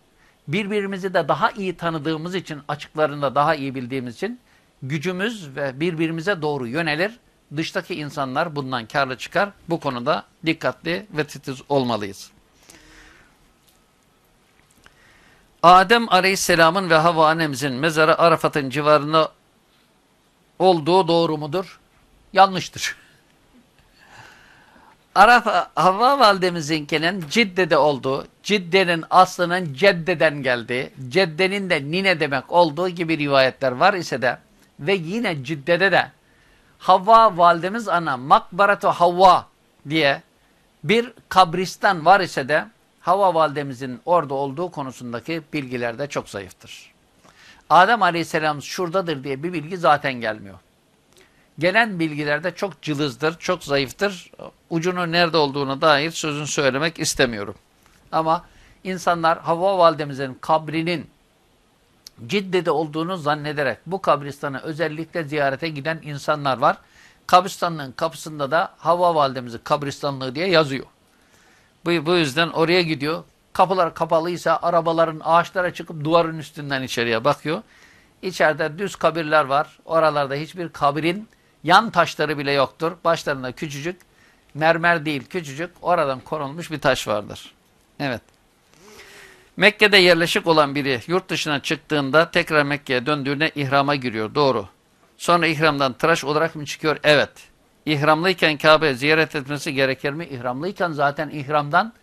Birbirimizi de daha iyi tanıdığımız için, açıklarında daha iyi bildiğimiz için gücümüz ve birbirimize doğru yönelir. Dıştaki insanlar bundan karlı çıkar. Bu konuda dikkatli ve titiz olmalıyız. Adem Aleyhisselam'ın ve Havva annemizin mezarı Arafat'ın civarında olduğu doğru mudur? Yanlıştır. Araf Havva validemizinkinin Cidde'de olduğu, Cidde'nin aslının Cedde'den geldiği, Cedde'nin de nine demek olduğu gibi rivayetler var ise de ve yine Cidde'de de Havva validemiz ana Makbaratu Havva diye bir kabristan var ise de Havva validemizin orada olduğu konusundaki bilgiler de çok zayıftır. Adem aleyhisselam şuradadır diye bir bilgi zaten gelmiyor. Gelen bilgilerde çok cılızdır, çok zayıftır. Ucunun nerede olduğunu dair sözün söylemek istemiyorum. Ama insanlar Havva validemizin kabrinin Cidde'de olduğunu zannederek bu kabristanı özellikle ziyarete giden insanlar var. Kabristanlığın kapısında da Havva validemizin kabristanlığı diye yazıyor. Bu, bu yüzden oraya gidiyor. Kapılar kapalıysa arabaların ağaçlara çıkıp duvarın üstünden içeriye bakıyor. İçeride düz kabirler var. Oralarda hiçbir kabirin yan taşları bile yoktur. Başlarında küçücük, mermer değil küçücük, oradan konulmuş bir taş vardır. Evet. Mekke'de yerleşik olan biri yurt dışına çıktığında tekrar Mekke'ye döndüğünde ihrama giriyor. Doğru. Sonra ihramdan tıraş olarak mı çıkıyor? Evet. İhramlıyken Kabe'ye ziyaret etmesi gerekir mi? İhramlıyken zaten ihramdan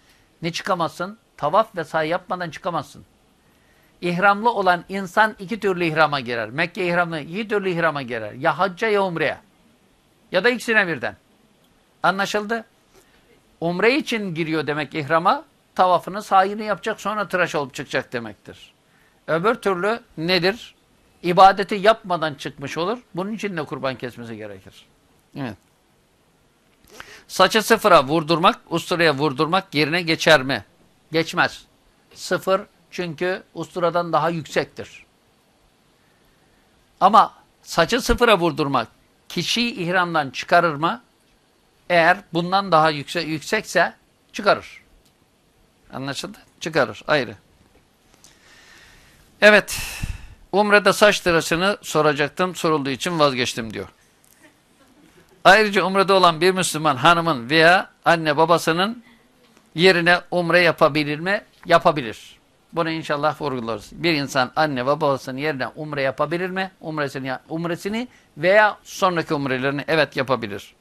ne çıkamazsın? Tavaf ve say yapmadan çıkamazsın. İhramlı olan insan iki türlü ihrama girer. Mekke ihramlı iki türlü ihrama girer. Ya hacca ya umreye. Ya da ikisine birden. Anlaşıldı? Umre için giriyor demek ihrama. Tavafını, sahini yapacak sonra tıraş olup çıkacak demektir. Öbür türlü nedir? İbadeti yapmadan çıkmış olur. Bunun için de kurban kesmesi gerekir. Evet. Saçı sıfıra vurdurmak, usturaya vurdurmak yerine geçer mi? Geçmez. Sıfır çünkü usturadan daha yüksektir. Ama Saçı sıfıra vurdurmak kişiyi ihramdan çıkarır mı? Eğer bundan daha yüksek, yüksekse çıkarır. Anlaşıldı? Çıkarır. Ayrı. Evet. Umre'de saç tıraşını soracaktım. Sorulduğu için vazgeçtim diyor. Ayrıca umrede olan bir Müslüman hanımın veya anne babasının yerine umre yapabilir mi? Yapabilir. Bunu inşallah vurgularız. Bir insan anne babasının yerine umre yapabilir mi? Umresini, umresini veya sonraki umrelerini evet yapabilir.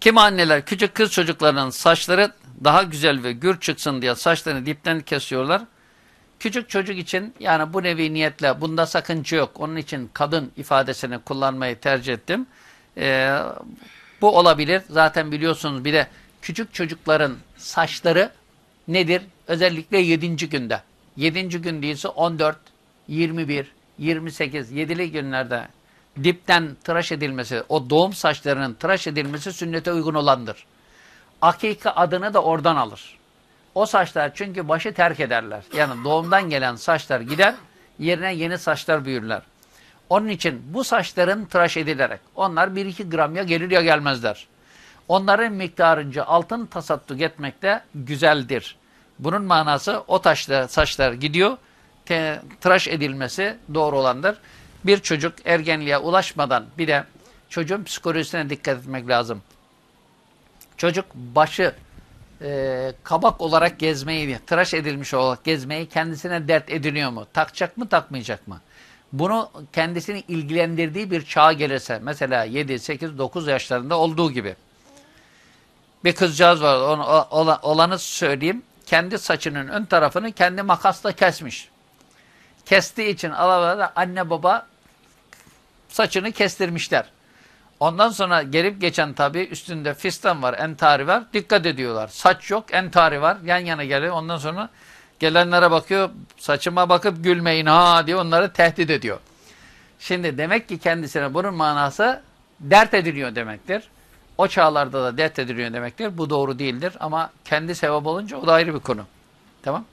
Kim anneler küçük kız çocuklarının saçları daha güzel ve gür çıksın diye saçlarını dipten kesiyorlar. Küçük çocuk için yani bu nevi niyetle bunda sakınca yok. Onun için kadın ifadesini kullanmayı tercih ettim. Ee, bu olabilir. Zaten biliyorsunuz bir de küçük çocukların saçları nedir? Özellikle 7. günde. 7. gün değilse 14, 21, 28, 7'li günlerde dipten tıraş edilmesi, o doğum saçlarının tıraş edilmesi sünnete uygun olandır. Akika adını da oradan alır. O saçlar çünkü başı terk ederler. Yani doğumdan gelen saçlar gider, yerine yeni saçlar büyürler. Onun için bu saçların tıraş edilerek, onlar 1-2 gram ya gelir ya gelmezler. Onların miktarınca altın tasadduk etmek de güzeldir. Bunun manası o taşlar, saçlar gidiyor, te, tıraş edilmesi doğru olandır. Bir çocuk ergenliğe ulaşmadan bir de çocuğun psikolojisine dikkat etmek lazım. Çocuk başı e, kabak olarak gezmeyi, tıraş edilmiş olarak gezmeyi kendisine dert ediniyor mu? Takacak mı, takmayacak mı? Bunu kendisini ilgilendirdiği bir çağa gelirse, mesela 7, 8, 9 yaşlarında olduğu gibi. Bir kızcağız var, onu, olanı söyleyeyim. Kendi saçının ön tarafını kendi makasla kesmiş. Kestiği için Allah'a anne baba saçını kestirmişler. Ondan sonra gelip geçen tabi üstünde fistan var, entari var. Dikkat ediyorlar. Saç yok, entari var. Yan yana geliyor. Ondan sonra gelenlere bakıyor. Saçıma bakıp gülmeyin ha diye onları tehdit ediyor. Şimdi demek ki kendisine bunun manası dert ediliyor demektir. O çağlarda da dert ediliyor demektir. Bu doğru değildir ama kendi sevap olunca o da ayrı bir konu. Tamam